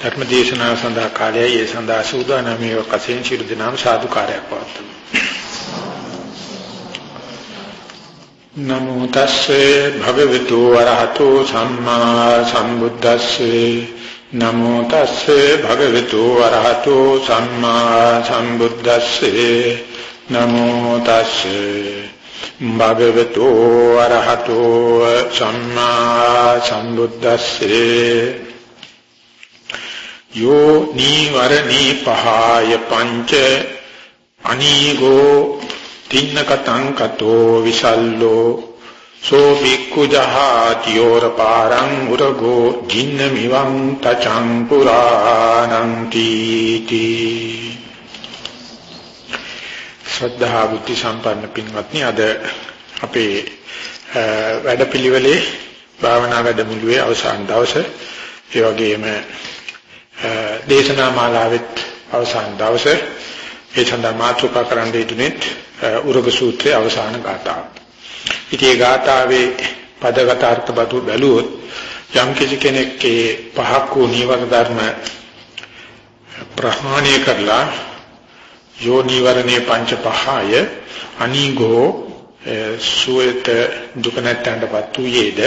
ධර්ම දේශනාව සඳහා කාලයයි. ඒ සඳහා සූදානම් මේ වශයෙන් ශිරු දිනාම සාදුකාරයක් පවත්වමු. නමෝ තස්සේ භගවතු වරහතෝ සම්මා සම්බුද්දස්සේ. නමෝ තස්සේ භගවතු වරහතෝ සම්මා සම්බුද්දස්සේ. නමෝ තස්සේ භගවතු අරහතෝ සම්මා සම්බුද්දස්සේ. යෝ නීවරණී පහය පංච අනීගෝ තින්නකතං කතෝ විසල්ලෝ සෝ බික්ඛු ජහාති යෝර පාරං උරගෝ ජින්න මිවං තචං පුරාණං තීති ශ්‍රද්ධා බුද්ධ සම්පන්න පින්වත්නි අද අපේ වැඩපිළිවෙලේ භාවනා වැඩමුළුවේ අවසාන දවසේ ඒ වගේම දේශනා මාලාවෙත් අවසාන දවසේ ඒ සඳහා මාතෘකා කරන්න ඉදුනේ උරග සූත්‍රයේ අවසාන ගාථාව. ඉතින් ඒ ගාථාවේ පදගත අර්ථ බතු බැලුවොත් යම් කිසි කෙනෙක්ගේ පහක් වූ නීවර ධර්ම ප්‍රහාණය කරලා යෝ නිවරණේ පංච පහය අනීගෝ සුවේත දුක නැත්තඳපත් වූයේද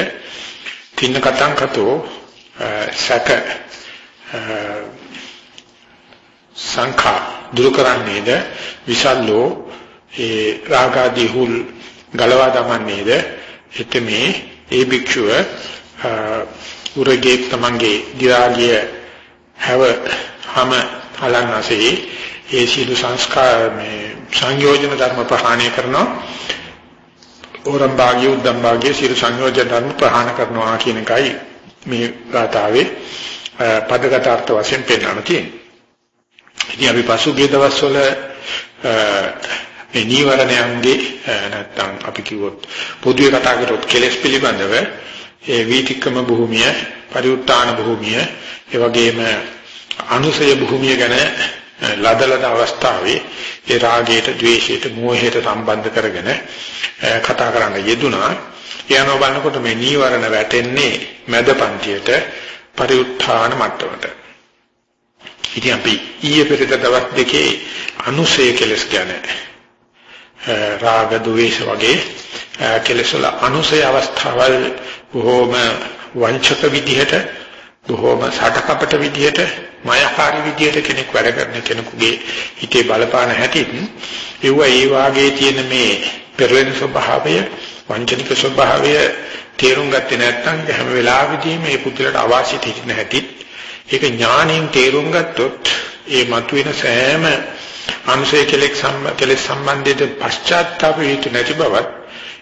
තින්න කතං කතෝ සක සංඛා දුරු කරන්නේද විසල්ලෝ ඒ රාගාදී හුල් ගලවා දමන්නේද එතෙමේ ඒ භික්ෂුව උරගේ තමන්ගේ දි รา ගිය හැව හැම හලන්නසේ ඒ සියලු සංස්කාර මේ සංයෝජන ධර්ම ප්‍රහාණය කරනවා. ඕරම් භාග්‍ය උද්දම් භාග්‍ය සියලු සංයෝජන ධර්ම ප්‍රහාණ කරනවා කියන එකයි මේ ගාථාවේ. පදගත අර්ථ වශයෙන් පෙන්වන්න තියෙන්නේ. ඉතින් අපි පසුගිය දවස්වල මේ නීවරණයන්ගේ නැත්තම් අපි කිව්වොත් පොදුවේ කතා කරොත් කෙලෙස් පිළිබඳව ඒ වීතික්කම භූමිය, පරිඋත්තාන භූමිය, ඒ වගේම අනුසය භූමිය ගැන ලදලද අවස්ථාවේ ඒ රාගයට, ద్వේෂයට, මෝහයට සම්බන්ධ කරගෙන කතා කරන්න යෙදුනා. යනවා බලනකොට මේ නීවරණ වැටෙන්නේ මැද පන්තියට පරිඋත්ථාන මට්ටමට. ඉතින් අපි ඊයේ පෙරේද දවස් දෙකේ අනුසය කෙලස් කියන්නේ රාග, ద్వේෂ වගේ කෙලස් වල අනුසය අවස්ථාවල් බොහෝම වංචක විදිහට බොහෝම සටකපට විදියට මායාකාරී විදියට කෙනෙක් වැඩ කරන කෙනෙකුගේ හිතේ බලපාන හැටිත් ඒව ඒ වාගේ තියෙන මේ පෙරලෙන ස්වභාවය වංචනික ස්වභාවය තේරුම් ගත්තේ නැත්නම් හැම වෙලාවෙදීම මේ පුදුලට අවාසි තිරෙන හැටිත් ඒක ඥාණයෙන් තේරුම් ගත්තොත් ඒ මතුවෙන සෑම අනුසය කෙලෙක් කෙලෙස් සම්බන්ධයේ පශ්චාත්තාප හේතු නැති බවත්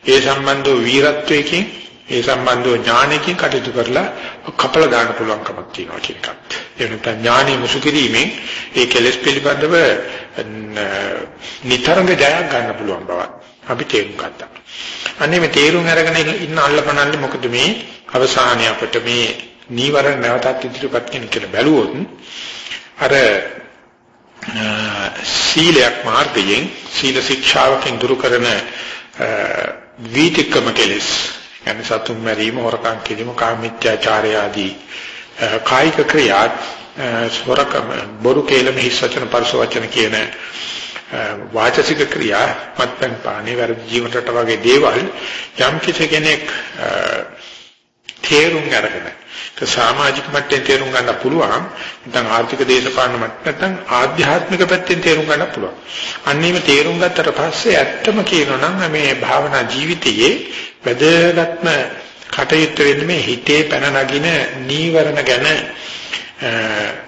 ඒ සම්බන්ධව වීරත්වයකින් ඒ සම්බන්ධව ඥානයකින් කටයුතු කරලා කපල දාන්න පුළුවන්කමක් තියෙනවා කියන එකත්. ඒ නිසා ඥානෙ මුසු කිරීමෙන් ඒ කෙලෙස් පිළිබඳව නිතරම ජයක් ගන්න පුළුවන් බව අපි තේරුම් ගත්තා. අන්නේ මේ තේරුම් අරගෙන ඉන්න අල්ලපනල්ලේ මොකද මේ අවසානයේ අපිට මේ නීවරණ නැවතත් ඉදිරිපත් කියන කියලා බැලුවොත් අර සීලයක් මාර්ගයෙන් සීල ශික්ෂාවකින් දුරු කරන වීතික්කම කෙලෙස් يعني සතුන් මැරීම, හොරකම් කිරීම, කාමීත්‍යාචාරය ආදී කායික ක්‍රියා හොරකම, බොරු කේලම හිස් වචන, පරස වචන කියන වාචසික ක්‍රියා, මත්පැන් පානේ, වැරදි ජීවිතයට වගේ දේවල් යම් කිසි කෙනෙක් තේරුම් අරගෙන ඒක සමාජික මට්ටමේ තේරුම් ගන්න පුළුවන්. නැත්නම් ආර්ථික දේශපාලන මට්ටම නැත්නම් ආධ්‍යාත්මික පැත්තෙන් තේරුම් ගන්න පුළුවන්. අන්නේම තේරුම් ගත්තට පස්සේ ඇත්තම කියනවා නම් මේ භාවනා ජීවිතයේ වැදගත්ම කටයුත්ත වෙන්නේ මේ හිතේ පැන නගින නීවරණ ගැන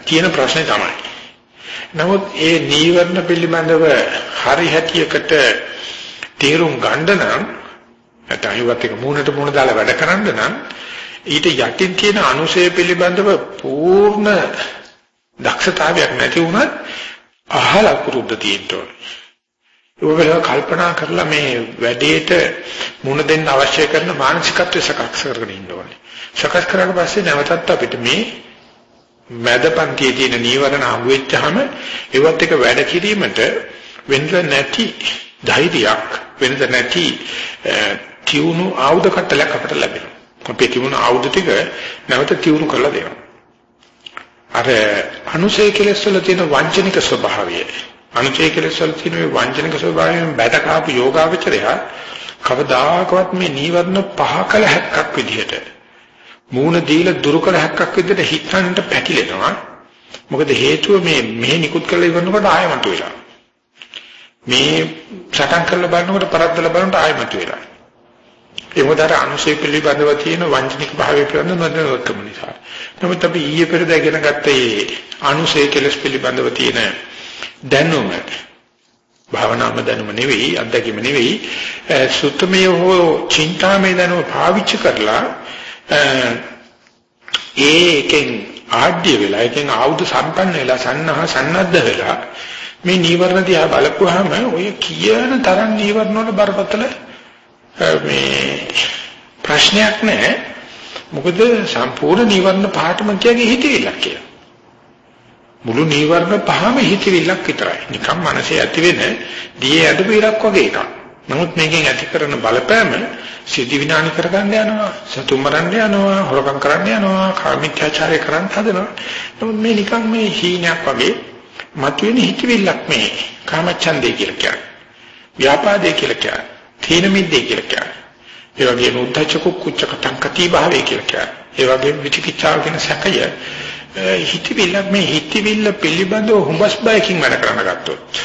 කියන ප්‍රශ්නේ තමයි. නමුත් ඒ නීවරණ පිළිබඳව හරි හැටියකට තේරුම් ගන්න නම් නැත්නම් ඒවත් එක මූණට මූණ දාලා වැඩ කරන්න නම් ඊට යටින් තියෙන අනුශය පිළිබඳව පූර්ණ දක්ෂතාවයක් නැති වුණත් අහලා කුරුද්ද තියෙන්න ඕනේ. ඒක කල්පනා කරලා මේ වැඩේට මුණ දෙන්න අවශ්‍ය කරන මානසිකත්වය සකස් කරගෙන ඉන්න ඕනේ. සකස් කරාට පස්සේ නැවතත් අපිට මේ මැදපන්තියේ තියෙන නීවරණ හමු වෙච්චාම ඒවත් එක වැඩ කිරීමට වෙන්න නැති ධෛර්යයක් වෙන්න නැති තියුණු ආයුධ කටලක් අපට ලැබෙනවා. අපේ තිබුණු ආයුධ ටික නැවත තියුණු කරලා දෙනවා. අර අනුසය කෙලස් වල තියෙන වංචනික ස්වභාවය අනුසය කෙලස් වල තියෙන මේ වංචනික ස්වභාවයෙන් බැට කාපු යෝගාවචරය කවදාකවත් මේ නීවරණ පහ කළ හැක්කක් විදිහට මූණ දීලා දුරු කළ හැක්කක් විදිහට හිතන්නට පැකිලෙනවා. මොකද හේතුව මේ මෙහෙ නිකුත් කරලා ඉවරනකොට ආයමතු වෙලා. මේ සටන් කරලා බලනකොට පරද්දලා බලනකොට ආයමතු වෙලා. ඒ මොකද අර අනුශය පිළිබඳව තියෙන වංචනික භාවය පිළිබඳව නොදැනුවත්කම නිසා. නමුත් අපි ඊයේ පෙරද ඉගෙන ගත්ත මේ අනුශය කෙලස් පිළිබඳව තියෙන දැනුම භාවනාම දැනුම නෙවෙයි අත්දැකීම නෙවෙයි සුත්තමය හෝ චින්තාමය දැනුම පාවිච්චි කරලා ඒකෙන් ආඩ්‍ය වෙලා ඒකෙන් ආයුධ සම්පන්න වෙලා සන්නහ සන්නද්ධ වෙලා මේ නීවරණ දිහා බලපුවාම ඔය කියන තරම් නීවරණ වල බරපතල මේ ප්‍රශ්නයක් නැහැ. මොකද සම්පූර්ණ නීවරණ පහටම කියන්නේ හිතවිල්ලක් කියලා. මුළු නීවරණ පහම හිතවිල්ලක් විතරයි. නිකම් මනසේ ඇති වෙන දියේ ඇදපු ඉරක් වගේ එකක්. නමුත් මේකෙන් ඇති කරන බලපෑම සිද්ධි විනාශ කරගන්න යනවා, සතුම් මරන්න යනවා, හොරකම් කරන්න යනවා, කාමීත්‍යාචාරය කරන්න හදනවා. නමුත් මේ නිකන් මේ හීනයක් වගේ මතුවෙන හිතවිල්ලක් මේ කාමච්ඡන්දේ කියලා කියන්නේ. ව්‍යාපාදේ කියලා කියන්නේ. තීන මිද්දේ කියලා කියන්නේ. ඒ වගේම උද්ධච්ච කුච්ච කටංකති භාවය කියලා කියන්නේ. ඒ වගේම විචිකිච්ඡාව කියන සැකය හිතවිල්ල මේ හිතවිල්ල පිළිබඳව හුඹස් බයකින් වැඩ කරන ගත්තොත්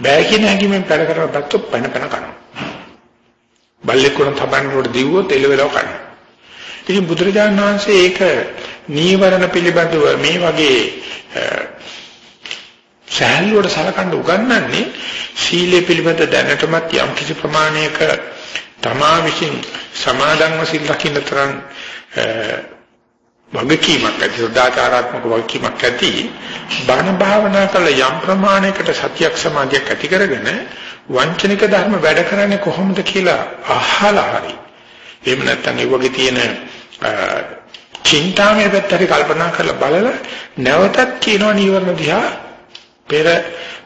බය කියන හැඟීමෙන් වැඩ කරන ගත්තොත් පැන පැන කරනවා. බල්ලෙක් උන තබන්නකොට දිව්වොත් එළවෙලව කරනවා. ඉතින් බුදුරජාණන් වහන්සේ ඒක නීවරණ පිළිබඳව මේ වගේ සෑහලුවට සලකන්න උගන්වන්නේ සීලය පිළිබඳ දැනටමත් යම් කිසි ප්‍රමාණයක තමා විසින් සමාදන්ව සිල් රකින්න තරම් වගකීමක් ඇති සදාචාරාත්මක වගකීමක් ඇති බණ භාවනා කළ යම් ප්‍රමාණයකට සතියක් සමාධියක් ඇති කරගෙන වංචනික ධර්ම වැඩ කරන්නේ කොහොමද කියලා අහලා හරි එහෙම නැත්නම් ඒ වගේ තියෙන චින්තාමය පැත්තට කල්පනා කරලා බලලා නැවතත් කියනවා නීවරණ දිහා පෙර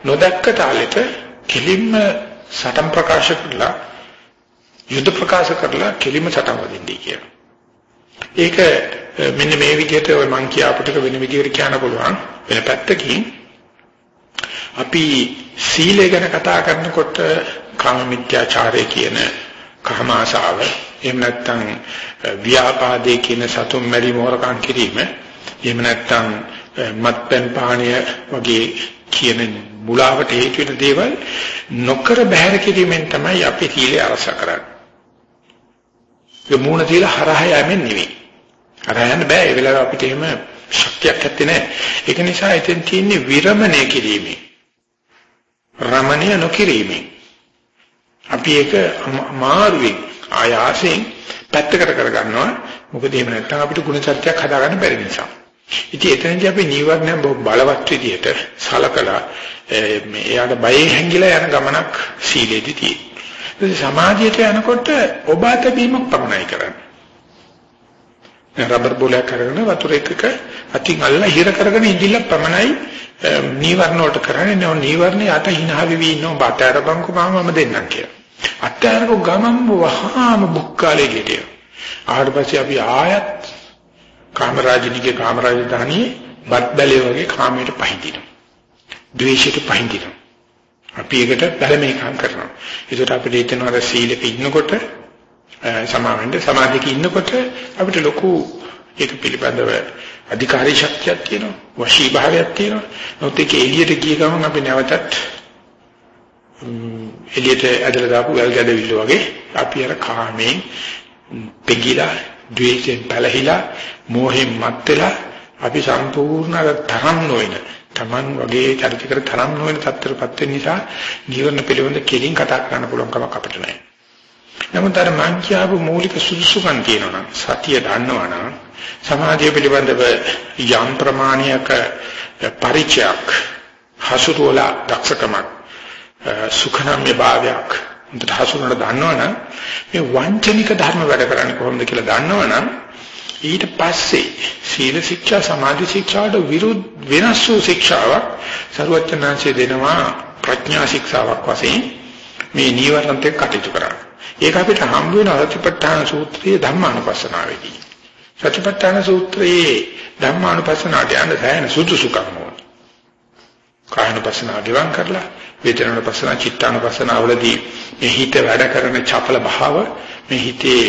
නොදැක්ක තාලෙට කෙලින්ම සටන් ප්‍රකාශ කරලා යුද්ධ ප්‍රකාශ කරලා කෙලින්ම සටන් වදින්නේ කියලා. ඒක eh, මෙන්න මේ විදිහට ඔය මං කියාපු ටික වෙන විදිහට කියන්න පුළුවන් වෙන පැත්තකින් අපි සීලය ගැන කතා කරනකොට කාම මිත්‍යාචාරය කියන කාම ආශාව එහෙම නැත්නම් eh, ව්‍යාපාදේ කියන සතුම් මැරි මොහරකම් කිරීම එහෙම නැත්නම් eh, මත්පැන් පානය වගේ කියන මුලාවට හේතු වෙන දේවල් නොකර බැහැර කිරීමෙන් තමයි අපි සීලය අරස කරන්නේ. ඒ මූණ තියලා හරහා යෑමෙන් නෙවෙයි. හරහා යන්න බෑ ඒ වෙලාව අපිට එහෙම ශක්තියක් නැත්තේ නෑ. ඒක නිසා එතෙන් තියෙන්නේ විරමණය කිරීමේ. රමණය නොකිරීමේ. අපි ඒක මාරුවෙන් ආයාසයෙන් පැත්තකට කරගන්නවා. මොකද එහෙම නැත්නම් අපිට ගුණ සත්‍යයක් හදාගන්න බැරි නිසා. ඉතින් එතනදී අපි නීවරණයන් බලවත් විදියට සලකලා මේ එයාට බයෙන් හැංගිලා යන ගමනක් සීලෙදි තියෙනවා. සමාධියට යනකොට ඔබ අත බීමක් පමණයි කරන්නේ. රබර් බෝලයක් කරගෙන වතුර එකක අතින් අල්ලලා හිර කරගෙන ඉඳිල්ල පමණයි නීවරණ වලට කරන්නේ නෝ නීවරණේ අත හිනහ වෙවි ඉන්නව බතර බංකු මාමම දෙන්නම් කියලා. අත්‍යරක ගමම් වහාම බුක්කාලේ ගිටිය. ආවට පස්සේ අපි ආයත් කාමරාජිනිගේ කාමරාජධානියේ බත් බැලේ වගේ කාමයට පහඳිනවා. ද්වේෂයට පහඳිනවා. අපි ඒකට බැලමේකම් කරනවා. ඒකට අපිට හිතෙනවා සීලෙක ඉන්නකොට සමාවෙන්න සමාධියක ඉන්නකොට අපිට ලොකු ඒක පිළිබඳව අධිකාරී ශක්තියක් තියෙනවා. වශී භාවයක් තියෙනවා. නමුත් ඒක එළියට ගිය ගමන් අපි නැවතත් එළියට ඇදලා දාපු වැල් ගැදවිල්ල වගේ අපි අර කාමයෙන් පෙගිලා, ද්වේෂයෙන් පැලහිලා, මෝහෙන් මත් වෙලා අපි සම්පූර්ණ තරම් නොවන Taman වගේ චරිතකර තරම් නොවන තත්ත්වයටපත් වෙන නිසා ජීවන පිළිවෙල කෙලින් කතා කරන්න පුළුවන් කමක් අපිට නැහැ. නමුත් අර මං කියපු මූලික සුදුසුකම් තියෙනවා නම් සතිය දන්නවනම් සමාධිය පිළිබඳව යම් ප්‍රමාණයක පරිචයක් හසුරුවලා දක්ෂකමක් සුඛනම්‍ය භාවයක් උන්ට හසුරුවලා දන්නවනම් මේ වංචනික ධර්ම වැඩ කරන්නේ කොහොමද කියලා දන්නවනම් ඊට පස්සේ සීල ශික්ෂා සමාධි ශික්ෂාට විරුද්ධ වෙනස් වූ ශික්ෂාවක් සරුවචනාංශය දෙනවා ප්‍රඥා ශික්ෂාවක් වශයෙන් මේ නීවරණත් එක්ක කටයුතු කරන්න. ඒක අපිට හම්බ වෙන සතිපට්ඨාන සූත්‍රයේ ධම්මානුපස්සනාවේදී. සතිපට්ඨාන සූත්‍රයේ ධම්මානුපස්සනාට යන සෑහෙන සුදුසුකම් ඕන. කායනුපස්සනාව ගෙවන් කරලා වේදනානුපස්සනා චිත්තානුපස්සනාවලදී මේ හිත වැඩ කරන චපල භාව මේ හිතේ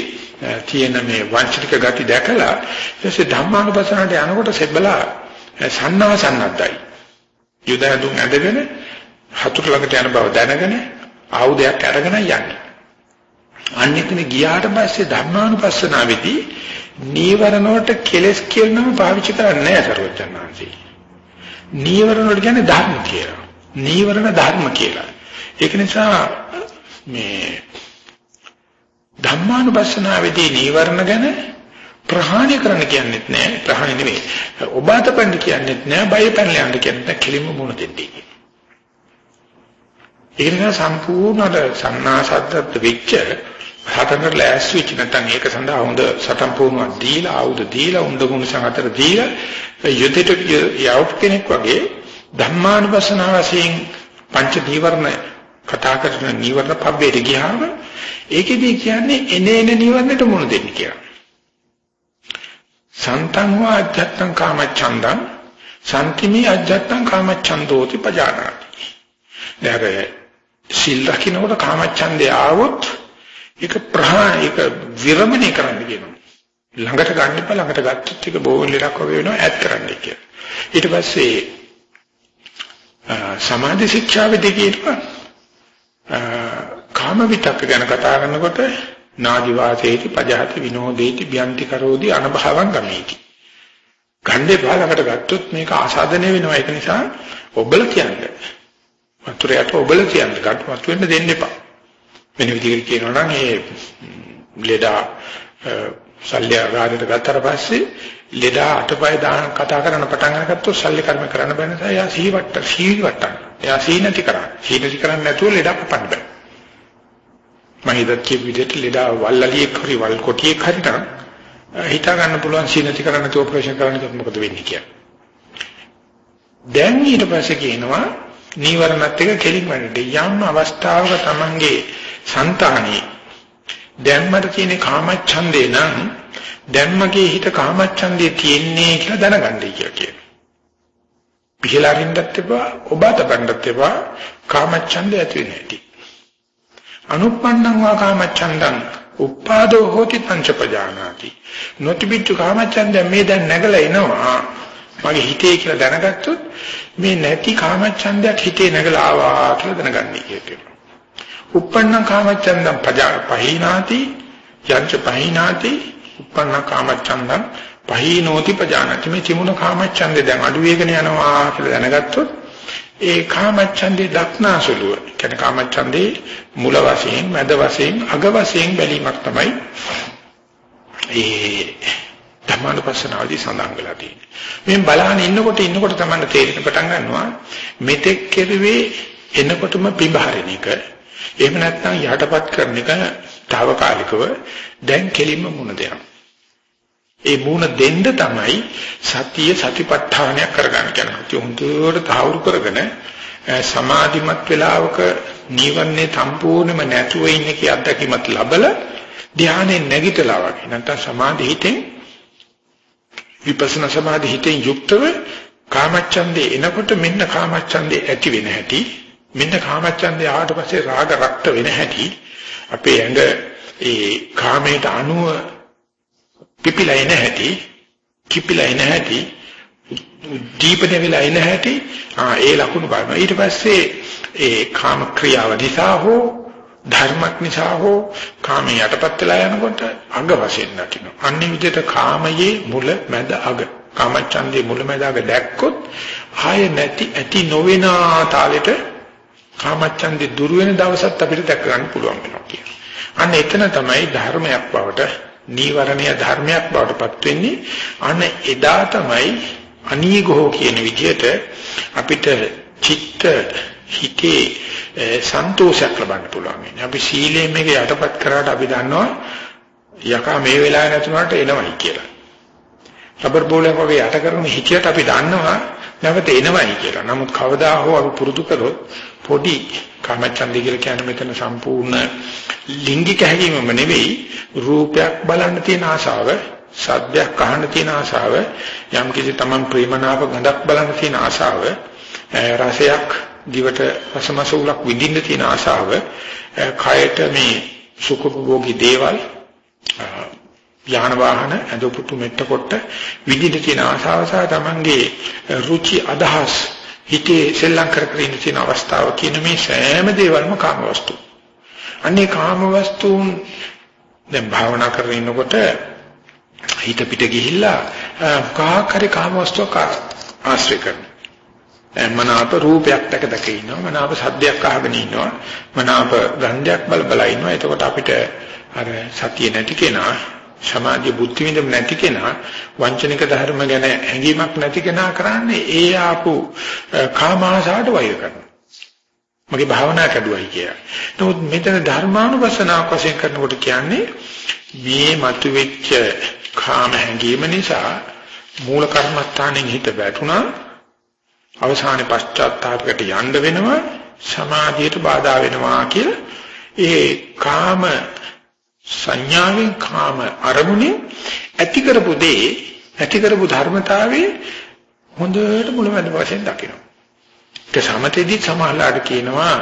තියෙන මේ වංචනික ගති දැකලා ඊටසේ ධම්මානුපස්සනාට යනකොට සෙබ්බලා සන්නාසන්නද්දයි. යුදයන්තුන් ඇදගෙන හතුරු ළඟට යන බව දැනගෙන ආයුධයක් අරගෙන යන්නේ. අන්න එතන ගියාට පස්සේ ධර්මානුපස්සනාවේදී නීවරණ වලට කෙලස් කියන නම පාවිච්චි කරන්නේ නැහැ සර්වඥාන්සේ. නීවරණ වල කියන්නේ ධර්ම කියලා. නීවරණ ධර්ම කියලා. ඒක නිසා මේ ධම්මානුපස්සනාවේදී නීවරණ ගැන ප්‍රහාණය කරන්න කියන්නේත් නෑ ප්‍රහාණය නෙමෙයි. ඔබාතපන්න කියන්නේත් නෑ බයපැනල යන්න කියන්නේත් නෑ කෙලින්ම මුණ දෙන්නේ. ඒ නිසා සම්පූර්ණ සන්නාසද්දත් වෙච්ච හතකට ලෑස්ති වෙච්ච නැත්නම් ඒක සඳහා හොඳ සටන් පුහුණුවක් දීලා ආයුධ දීලා උණ්ඩ ගුණ සංහතර දීලා යුද්ධයට යවප් කෙනෙක් වගේ ධම්මානුපස්සන වශයෙන් පංච නීවරණ කතා කරන නීවරණ පබ්බේට ගියාම ඒකෙදී කියන්නේ එනේන නීවරණයට මුණ දෙන්න කියලා. සන්තං වා අජත්තං කාමච්ඡන්දං සම්තිමි අජත්තං කාමච්ඡන්දෝති පජානාති. දැන් සිල් රකින්නකොට කාමච්ඡන්දේ ආවොත් ඒක ප්‍රහාණ ඒක විරමණය කරන්න කියනවා. ළඟට ගන්න එපා ළඟට ගත්තොත් ඒක බෝල් එකක් වගේ වෙනවා ඈඩ් කරන්න කියලා. ඊට පස්සේ සමාධි ශික්ෂාවේදී කියනවා කාම විතක්ක ගැන කතා කරනකොට නාදි වාසේති පජහති විනෝදේති බ්‍යන්ති කරෝදි අනභවං ගමේති. ගණ්ඩේ පාලකට ගත්තොත් මේක ආසාදනය වෙනවා ඒක නිසා ඔබල කියන්නේ. වතුරයට ඔබල කියන්නේ ගන්න වතු වෙන්න දෙන්න එපා. වෙන විදිහකට කියනවා නම් ඒ ලෙඩා සල්ලි ආගාරයට ගත්තට පස්සේ ලෙඩා අටපය දාන කතා කරන පටන් අරගත්තොත් සල්ලි කර්ම කරන්න බෑ නිසා එයා සීවට සීවට එයා සීනති කරා සීනති කරන්නේ නැතුව ලෙඩා කපන්න බෑ. මම ඉදත් කිය විදිහට ලෙඩා වල්ලලියෙක් හරි වල් කොටියෙක් හරි නම් හිතා ගන්න පුළුවන් සීනති කරන්න නැතුව ඔපරේෂන් කරන්න මොකද වෙන්නේ කියලා. දැන් ඊට පස්සේ කියනවා නීවරණත් එක කෙලින් වැඩේ. යම් අවස්ථාවක Tamange సంతානේ දැන් මට තියෙන කාමච්ඡන්දේ නම් දැන් මගේ හිත කාමච්ඡන්දේ තියෙන්නේ කියලා දැනගන්නයි කියලා කියනවා. පිහලාරින්නත් එපා ඔබට බණ්ඩත් එපා කාමච්ඡන්දේ ඇති වෙන්නේ නැති. අනුප්පන්නං වා කාමච්ඡන්දං උපාදෝ හෝති පංචපජානාති. නොතිබිච්ච කාමච්ඡන්දය මේ දැන් නැගලා එනවා. මගේ හිතේ කියලා දැනගත්තොත් මේ නැති කාමච්ඡන්දයක් හිතේ නැගලා ආවා කියලා දැනගන්නයි කියනවා. uppannam කාමච්ඡන්දම් පහිනාති යංච පහිනාති uppannam කාමච්ඡන්දම් පහිනෝති පජානති මේ තිමුණ කාමච්ඡන්දේ දැන් අඩු වේගන යනවා කියලා දැනගත්තොත් ඒ කාමච්ඡන්දේ දක්නාසුලුව කියන්නේ කාමච්ඡන්දේ මුල වශයෙන් මැද වශයෙන් අග වශයෙන් බැලීමක් තමයි ඒ ධර්මානුපස්සනාවේදී සඳහන් වෙලා තියෙන්නේ. මේ බලහන් ඉන්නකොට ඉන්නකොට තමයි තේරෙන පටන් ගන්නවා මෙතෙක් කෙරුවේ එනකොටම පිබහරණ එක. එහෙම නැත්නම් යටපත් කරන එක తాවකාලිකව දැන් කෙලින්ම මුණ දෙනවා. ඒ මුණ දෙන්න තමයි සතිය සතිපට්ඨානයක් කරගන්න කියනවා. ඒ හොඳට තාවුරු කරගෙන සමාධිමත් වෙලාවක නිවන්නේ සම්පූර්ණයෙන්ම නැතුව ඉන්න කී අත්දැකීමත් ලබලා ධානයේ නැගිටලා වගේ නැත්නම් සමාධි හිතෙන් විපස්සනා සමාධි හිතෙන් යුක්තව කාමච්ඡන්දේ එනකොට මෙන්න කාමච්ඡන්දේ ඇති වෙන හැටි මෙන්න කාමච්ඡන්දේ ආවට පස්සේ රාග රක්ත වෙන හැටි අපේ ඇඟ ඒ කාමයට අනුව පිපිලා එන හැටි කිපිලා එන හැටි දීපනේ වෙලා එන හැටි ඒ ලකුණු බලනවා ඊට පස්සේ ඒ කාම ක්‍රියාව නිසා හෝ ධර්මක් නිසා හෝ කාමයේ යටපත් වෙලා යනකොට අඟ වශයෙන් දකින්න. අන්නේ විදිහට කාමයේ මුල මැද අග කාමච්ඡන්දේ මුල මැද අග දැක්කොත් ආය නැති ඇති නොවන තාලෙට කාමච්ඡන්දේ දුර වෙන දවසත් අපිට දැක ගන්න පුළුවන් වෙනවා කියන්නේ. අන්න එතන තමයි ධර්මයක් බවට නීවරණීය ධර්මයක් බවට පත් වෙන්නේ. අන්න එදා තමයි අනීගෝ කියන විදිහට අපිට චිත්ත හිතේ සන්තෝෂයක් ලබන්න පුළුවන්. අපි සීලයෙන් මේක යටපත් කරාට අපි දන්නවා යකා මේ වෙලාවේ නැතුනට එනවයි කියලා. රබර් බෝලයක් වගේ යට කරන හිතියට අපි දන්නවා නැවත එනවයි කියලා. නමුත් කවදා හෝ අපි පුරුදු කරොත් පොඩි කාමචන්දි කියලා කියන්නේ මෙතන සම්පූර්ණ ලිංගික හැඟීමම නෙවෙයි රූපයක් බලන්න තියෙන ආශාව, සද්දයක් අහන්න තියෙන ආශාව, යම් කිසි තමන් ප්‍රේමනාප ගඳක් බලන්න තියෙන ආශාව, රසයක් දිවට රසමසූලක් විඳින්න තියෙන ආශාව, කයට මේ සුඛභෝගී දේවල් යාන වාහන අදපුතු මෙට්ට කොට විඳින්න තියෙන ආශාව සහ තමන්ගේ රුචි අදහස් හිතේ සෙල්ලම් කර කර ඉන්න තියෙන අවස්ථාව කියන මේ සෑම දේවල්ම කාම වස්තු. අන්නේ කාම වස්තුන් දැන් භාවනා කරගෙන ඉන්නකොට හිත පිට ගිහිල්ලා කාහකරි කාම වස්තුවක් ආශ්‍රය කරනවා. මනාප රූපයක් දැක දැක ඉන්නවා මනාප සද්දයක් අහගෙන ඉන්නවා මනාප ගන්ධයක් බල බල ඉන්නවා එතකොට අපිට අර සතිය නැති කෙනා සමාධිය බුද්ධි විඳම නැති කෙනා වංචනික ධර්ම ගැන හැඟීමක් නැති කෙනා කරන්නේ ඒ ආපු කාමාශාට වෛර කරනවා. මගේ භාවනා කැඩුවයි කියලා. නමුත් මෙතන ධර්මානුපස්සනාවක් වශයෙන් කරනකොට කියන්නේ මේ මතුවෙච්ච කාම හැඟීම නිසා මූල කර්මස්ථානෙන් හිත වැටුණා අවසානයේ පශ්චාත්තාපයකට යන්න වෙනවා සමාධියට බාධා වෙනවා කියලා ඒ කාම සංඥාවෙන් කාම අරමුණේ ඇති කරපු දේ ඇති කරපු ධර්මතාවයේ හොඳට මුලමඳ වශයෙන් දකිනවා. ඒක සමතේදී සමහරලාට කියනවා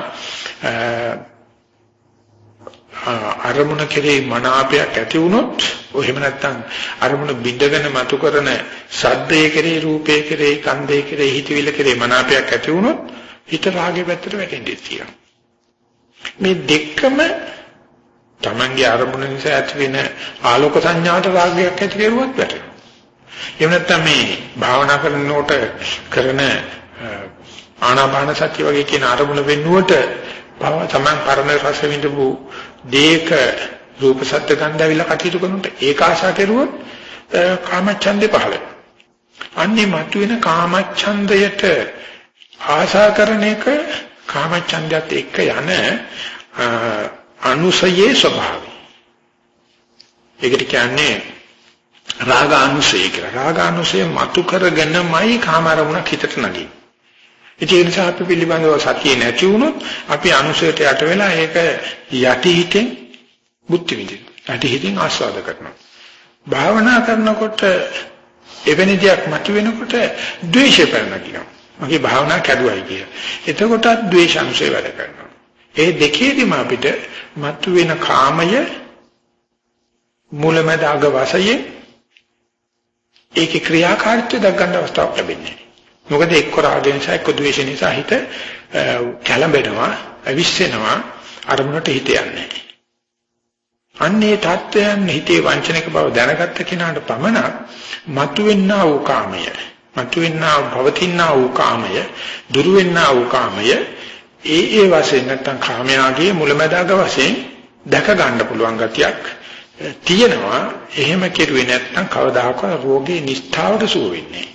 අරමුණ කෙරේ මනාපයක් ඇති වුණොත් එහෙම නැත්නම් අරමුණ බිඳගෙන මතු කරන ශබ්දයේ කෙරේ රූපයේ කෙරේ කන්දේ කෙරේ හිතවිල්ල කෙරේ මනාපයක් ඇති වුණොත් හිත රාගේ පැත්තට වැටෙන්නේ තියෙනවා. මේ දෙකම Tamange අරමුණ නිසා ඇති වෙන ආලෝක සංඥාට රාගයක් ඇති කරුවත් වැටෙනවා. එහෙම නැත්නම් මේ භාවනා කරනකොට කරන ආනාපාන සතිය වගේ කියන අරමුණ වෙන්නුවට භව Taman පරණ රස විඳපු දේක රූප සත්‍ය ගන්ධ ඇවිල්ලා කටයුතු කරනකොට ඒක ආශා කෙරුවොත් කාමච්ඡන්දේ පහළ අන්නේ මතුවෙන කාමච්ඡන්දයට ආශා කරන එක කාමච්ඡන්දයත් එක්ක යන අනුසයේ ස්වභාවය. ඒකට කියන්නේ රාගානුසය කියලා. රාගානුසය මතු කරගෙනමයි කාමරමුණක් හිතට නැගී. ඒ නිසා අපි පිළිබඳව සතිය නැති වුණොත් අපි අනුසයට යට වෙලා ඒක යටි හිතෙන් බුද්ධි විදිනවා. යටි හිතෙන් ආස්වාද කරනවා. භාවනා කරනකොට එවැනි දෙයක් මතුවෙනකොට ද්වේෂය පැනනගිනවා. මගේ භාවනා කැඩුවයි කියලා. එතකොටත් ද්වේෂාංශය වැඩ කරනවා. ඒ දෙකේදීම අපිට මතුවෙන කාමය මුලමෙද අග වශයෙන් ඒකේ ක්‍රියාකාරීත්වය දක් ගන්න අවස්ථාවක් ලැබෙන්නේ. මොකද එක්ක රාගය නිසා එක්ක ද්වේෂ නිසා හිත කැළඹෙනවා, අවිස්සෙනවා, අරමුණට හිත යන්නේ. අන්නේ தත්වයන් හිතේ වංචනික බව දැනගත්ත කෙනාට පමණක් මතුවෙන්නා වූ කාමය, මතුවෙන්නා පවතිනා වූ කාමය, දුරු වෙන්නා වූ කාමය ඒ ඒ වශයෙන් නැත්තම් කාමයාගේ මුලැමැදාග වශයෙන් දැක ගන්න පුළුවන් ගතියක් තියෙනවා. එහෙම කෙරුවේ නැත්නම් කවදාකවත් රෝගේ නිස්ථාවට සුව වෙන්නේ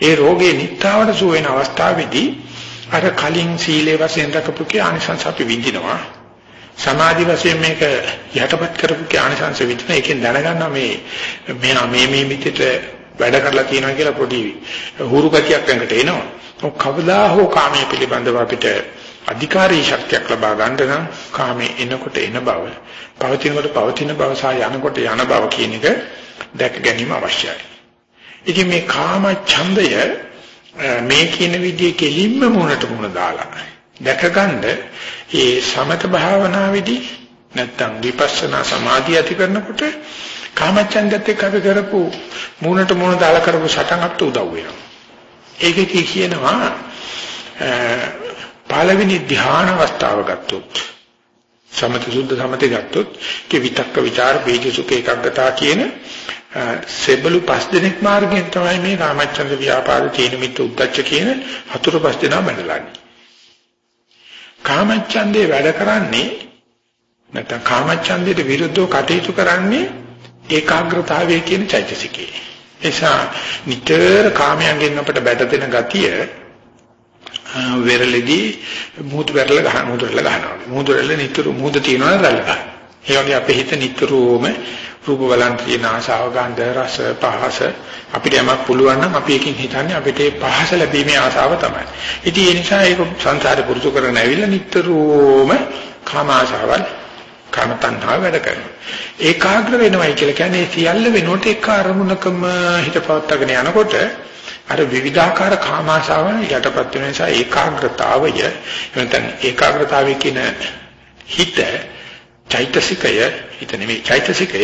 ඒ රෝගේ නිස්ථාවට සුව වෙන අවස්ථාවේදී අර කලින් සීලේ වශයෙන් දක්වපු ආනිසංස අපි විඳිනවා. සමාධි වශයෙන් මේක යටපත් කරපු ආනිසංස විඳින එකෙන් දැනගන්නවා මේ මෙයා මේ මේ මිත්‍යට වැඩ කරලා තියෙනවා කියලා පොඩි හුරු ගතියක් ළඟට එනවා. කවදා හෝ කාමයේ පිළිබඳව අපිට අධිකාරී ශක්තියක් ලබා ගන්න නම් කාමයේ එනකොට එන බව, පවතිනකොට පවතින බව සහ යනකොට යන බව කියන එක දැක ගැනීම අවශ්‍යයි. ඉතින් මේ කාම ඡන්දය මේ කියන විදිහේ කෙලින්ම මුණට මුණ දාලා දැකගන්න ඒ සමත භාවනාවේදී නැත්තම් විපස්සනා සමාධිය ඇති කරනකොට කාමච්ඡන්දත් එක්ක අපි කරපු මූණට මූණ දාලා කරපු සටනත් උදව් වෙනවා. ඒකේ කියනවා පළවෙනි ධ්‍යාන අවස්ථාව ගත්තොත් සමත සුද්ධ සමතේ ගත්තොත් කි විතක්ක ਵਿਚාර බීජ සුඛ ඒකග්ගතා කියන සෙබළු පස් දෙනෙක් මාර්ගයෙන් තමයි මේ කාමච්ඡන්ද ව්‍යාපාද තීන මිත්‍ය උද්දච්ච කියන හතුරු පස් දෙනා බඳලන්නේ. කාමච්ඡන්දේ වැඩ කරන්නේ නැත්නම් කාමච්ඡන්දයට විරුද්ධව කටයුතු කරන්නේ ඒකාග්‍රතාවය කියන චෛතසිකේ. එසා නිතර කාමයන්ගෙන් අපට බැටදෙන ගතිය වෙරළේදී මුහුදු වෙරළ ගහන මුහුදු වෙරළ ගහනවා. මුහුදු වෙරළ නිතර මුහුද තියනවා රැල්ල ගන්න. ඒ වගේ අපේ හිත නිතරම රූප බලන් තියෙන ආශාව ගන්ධ රස පහස අපිට යමක් පුළුවන් නම් අපි එකකින් හිතන්නේ අපිට ඒ පහස ලැබීමේ ආශාව තමයි. ඉතින් ඒ නිසා ඒක සංසාරේ පුරුදු කරගෙන ඇවිල්ලා නිතරම කාම ආශාවල් කාම තණ්හාව වැඩ කරනවා. ඒකාග්‍ර වෙනවයි කියලා කියන්නේ සියල්ල වෙනකොට එක අරමුණකම හිත පවත්වාගෙන යනකොට අර විවිධාකාර කාමාශාවන් යටපත් වෙන නිසා ඒකාග්‍රතාවය එතන ඒකාග්‍රතාවය කියන හිත චෛතසිකය හිත නෙමෙයි චෛතසිකය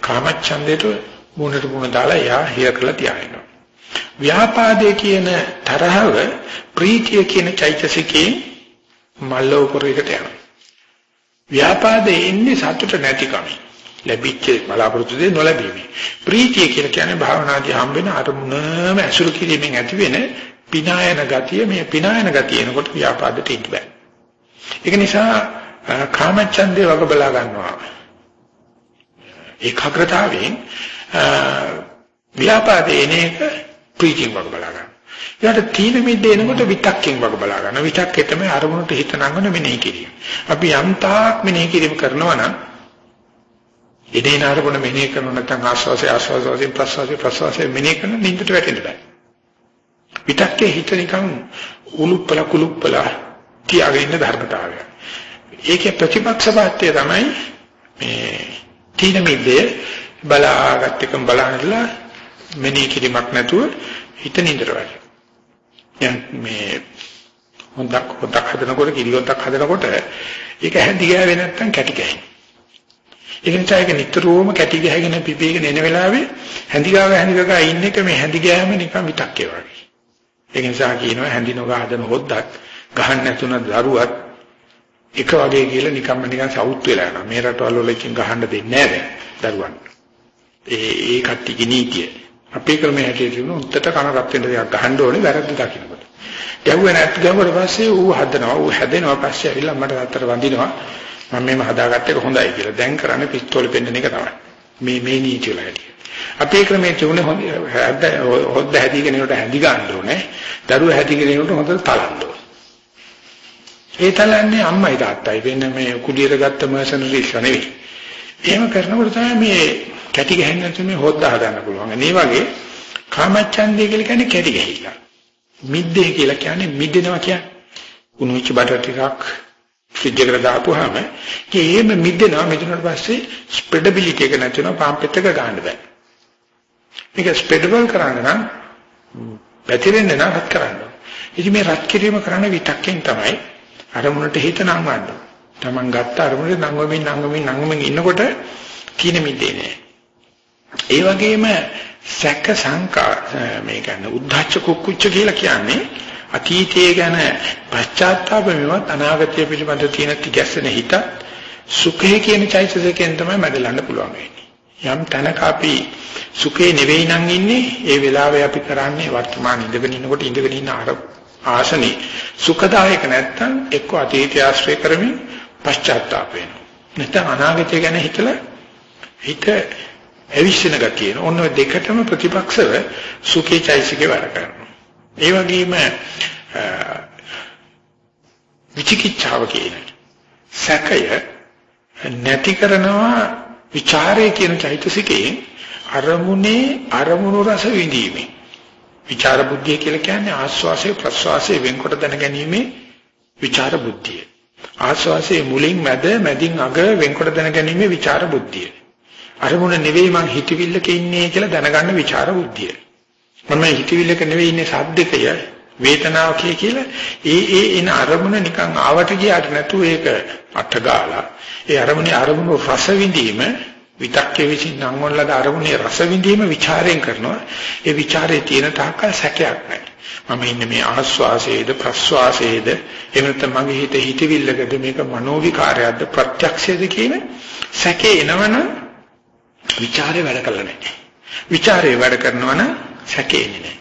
කාමච්ඡන්දයට මුණට මුණ දාලා යා හිර කරලා තියාගෙනවා ව්‍යාපාදයේ කියන තරහව ප්‍රීතිය කියන චෛතසිකයෙන් මල්ල උපරයකට යනවා ව්‍යාපාදයේ ඉන්නේ සතුට නැතිකම ලැබිච්ච බලාපොරොත්තු දෙය නොලැබීම. ප්‍රීතිය කියලා කියන්නේ භාවනාදී හම්බ වෙන අරමුණම ඇසුරු කිරීමෙන් ඇති වෙන පිනායන ගතිය මේ පිනායන ගතිය එනකොට ව්‍යාපාදයට ඉන්න බෑ. ඒක නිසා කාමච්ඡන්දේ වග බලා ගන්නවා. ඒකාග්‍රතාවයෙන් ව්‍යාපාදේ එන එක ප්‍රීතියෙන් වග බලා ගන්නවා. ඊට තීන මිද්ද එනකොට විතක්කෙන් වග බලා ගන්නවා. විතක්කේ තමයි අරමුණට හිත නංගන මෙනෙහි කිරීම. අපි යම් තාක් මෙනෙහි කිරීම කරනවා නම් එදේන අරමුණ මෙනෙහි කරන නැත්නම් ආස්වාසය ආස්වාසය ප්‍රස්වාසය ප්‍රස්වාසය මෙනෙහි කරන නින්දට වැටෙන්න බෑ. පිටක්කේ හිත නිකන් උලුප්පල කුලුප්පල තියාගෙන ඉන්න ධර්මතාවය. ඒකේ ප්‍රතිපක්ෂ වාක්‍යය තමයි මේ තීන මිද්දේ බලාගත් එකම බලන්නලා මෙනෙහි කිරීමක් නැතුව හිත නින්දට වැටෙනවා. මේ හොඳක් හොඳක් හදනකොට කිරියොත්තක් හදනකොට ඒක හැදි ගෑවේ නැත්නම් කැටි ගෑයි. ඒක නිසා ඒක නිතරම කැටි ගහගෙන පිපිගෙන එන වෙලාවේ හැඳි ගාව හැඳි ගා ඉන්න එක මේ හැඳි ගෑම නිකන් විතක්කේ වගේ. ඒක නිසා කියනවා හැඳි නොගා හදන හොද්දක් ගහන්න නැතුණ දරුවත් එක වගේ කියලා නිකම්ම නිකන් සවුත් වෙලා යනවා. මේ රටවල් වල එකකින් ගහන්න දෙන්නේ නැහැ දරුවන්. ඒ ඒ කට්ටියගේ නීතිය. අපේ ක්‍රමයේ හැටියට කියන උත්තර කන රත් වෙන දෙයක් ගහන්න ඕනේ වැරද්ද දකින්නකොට. ගැව්වේ නැත් ගැව්වට පස්සේ ඌ හදනවා ඌ හැදෙනවා පස්සේ ඇවිල්ලා මට අතට වඳිනවා මම මේව හදාගත්ත එක හොඳයි කියලා. දැන් කරන්නේ පිස්තෝලෙ පෙන්නන එක තමයි. මේ මේ නීති වල හැටි. අපේ ක්‍රමයේ තිබුණේ හොඳ හොද්ද හැදීගෙන ඒකට හැදි ගන්න ඕනේ. දරුවා හැදීගෙන ඒකට හොඳට තලන්න ඕනේ. ඒ තලන්නේ අම්මයි තාත්තයි වෙන මේ කුඩියට ගත්ත මර්සනරිස් නෙවෙයි. එහෙම කරනකොට තමයි මේ කැටි ගහන්න නැතුව මේ හොද්ද හදන්න පුළුවන්. මේ වගේ කාමච්ඡන්දය කියලා කියන්නේ කැටි ගහිලා. මිද්දේ කියලා කියන්නේ මිදෙනවා කියන්නේ. උණුච්ච බටර් ටිකක් ෆ්‍රිජ් එකට දාපුවාම ඒකෙම මිදෙනවා මිදුණාට පස්සේ ස්ප්‍රෙඩබිලිටි එක නැති වෙනවා පාම්පෙත් එක ගන්න බෑ. මේක ස්ප්‍රෙඩබල් කරන්න නම් පැතිරෙන්න නම් රත් කරන්න. ඉතින් මේ රත් කිරීම කරන්න විතක්කෙන් තමයි අරමුණට හිත නංවන්න. Taman ගත්ත අරමුණට නංවමින් නංවමින් නංවමින් ඉන්නකොට කීන මිදෙන්නේ. ඒ වගේම සැක සංකා මේ කියන්නේ උද්ධච්ච කුක්කුච්ච කියලා කියන්නේ අතීතයේ ගැන පශ්චාත්තාප වෙනවත් අනාගතය පිළිබඳ තියෙන තිගැස්සෙන හිත සුඛය කියන චෛතසිකයෙන් තමයි මැඩලන්න පුළුවන් වෙන්නේ. යම් තැනක අපි සුඛේ නෙවෙයි නම් ඉන්නේ ඒ වෙලාවේ අපි කරන්නේ වර්තමාන ඉඳගෙන ඉන්නකොට ඉඳගෙන ඉන්න ආසනේ සුඛදායක නැත්තම් එක්ක අතීතය ආශ්‍රය කරමින් පශ්චාත්තාප වෙනවා. නැත්නම් අනාගතය ගැන හිතලා හිත ඇවිස්සෙන ගතියන. ඔන්න ඔය දෙකටම ප්‍රතිපක්ෂව සුඛේ චෛතසිකේ වැඩ කරනවා. ඒ වගේම විචිකිච්ඡාව කියන සැකය නැති කරනවා ਵਿਚාරය කියන චෛතසිකයෙන් අරමුණේ අරමුණු රස විඳීමේ විචාර බුද්ධිය කියලා කියන්නේ ආස්වාසය ප්‍රස්වාසය වෙන්කොට දැනගැනීමේ විචාර බුද්ධිය ආස්වාසයේ මුලින් මැද මැදින් අග වෙන්කොට දැනගැනීමේ විචාර බුද්ධිය අරමුණ නෙවෙයි මං හිතවිල්ලක ඉන්නේ කියලා දැනගන්න ਵਿਚාර බුද්ධිය. මම හිතවිල්ලක නෙවෙයි ඉන්නේ සද්දකය වේතනාවක කියලා ඒ ඒ එන අරමුණ නිකන් ආවට ගියාට නැතු ඒක අටගාලා ඒ අරමුණේ අරමුණ රස විඳීම විතක්කේ විසින් නංගොල්ලද අරමුණේ රස විඳීම ਵਿਚාරයෙන් කරනවා. ඒ ਵਿਚාරයේ තියෙන තාක්කල් සැකයක් නැහැ. මම ඉන්නේ මේ ආස්වාසේද ප්‍රස්වාසේද? එහෙම නැත්නම් මගේ හිත හිතවිල්ලකද මේක මනෝ විකාරයක්ද ප්‍රත්‍යක්ෂයේද කියන සැකේ එනවනම් ਵਿਚාරේ වැඩ කළා නැහැ. ਵਿਚාරේ වැඩ කරනවා නම් සැකේන්නේ නැහැ.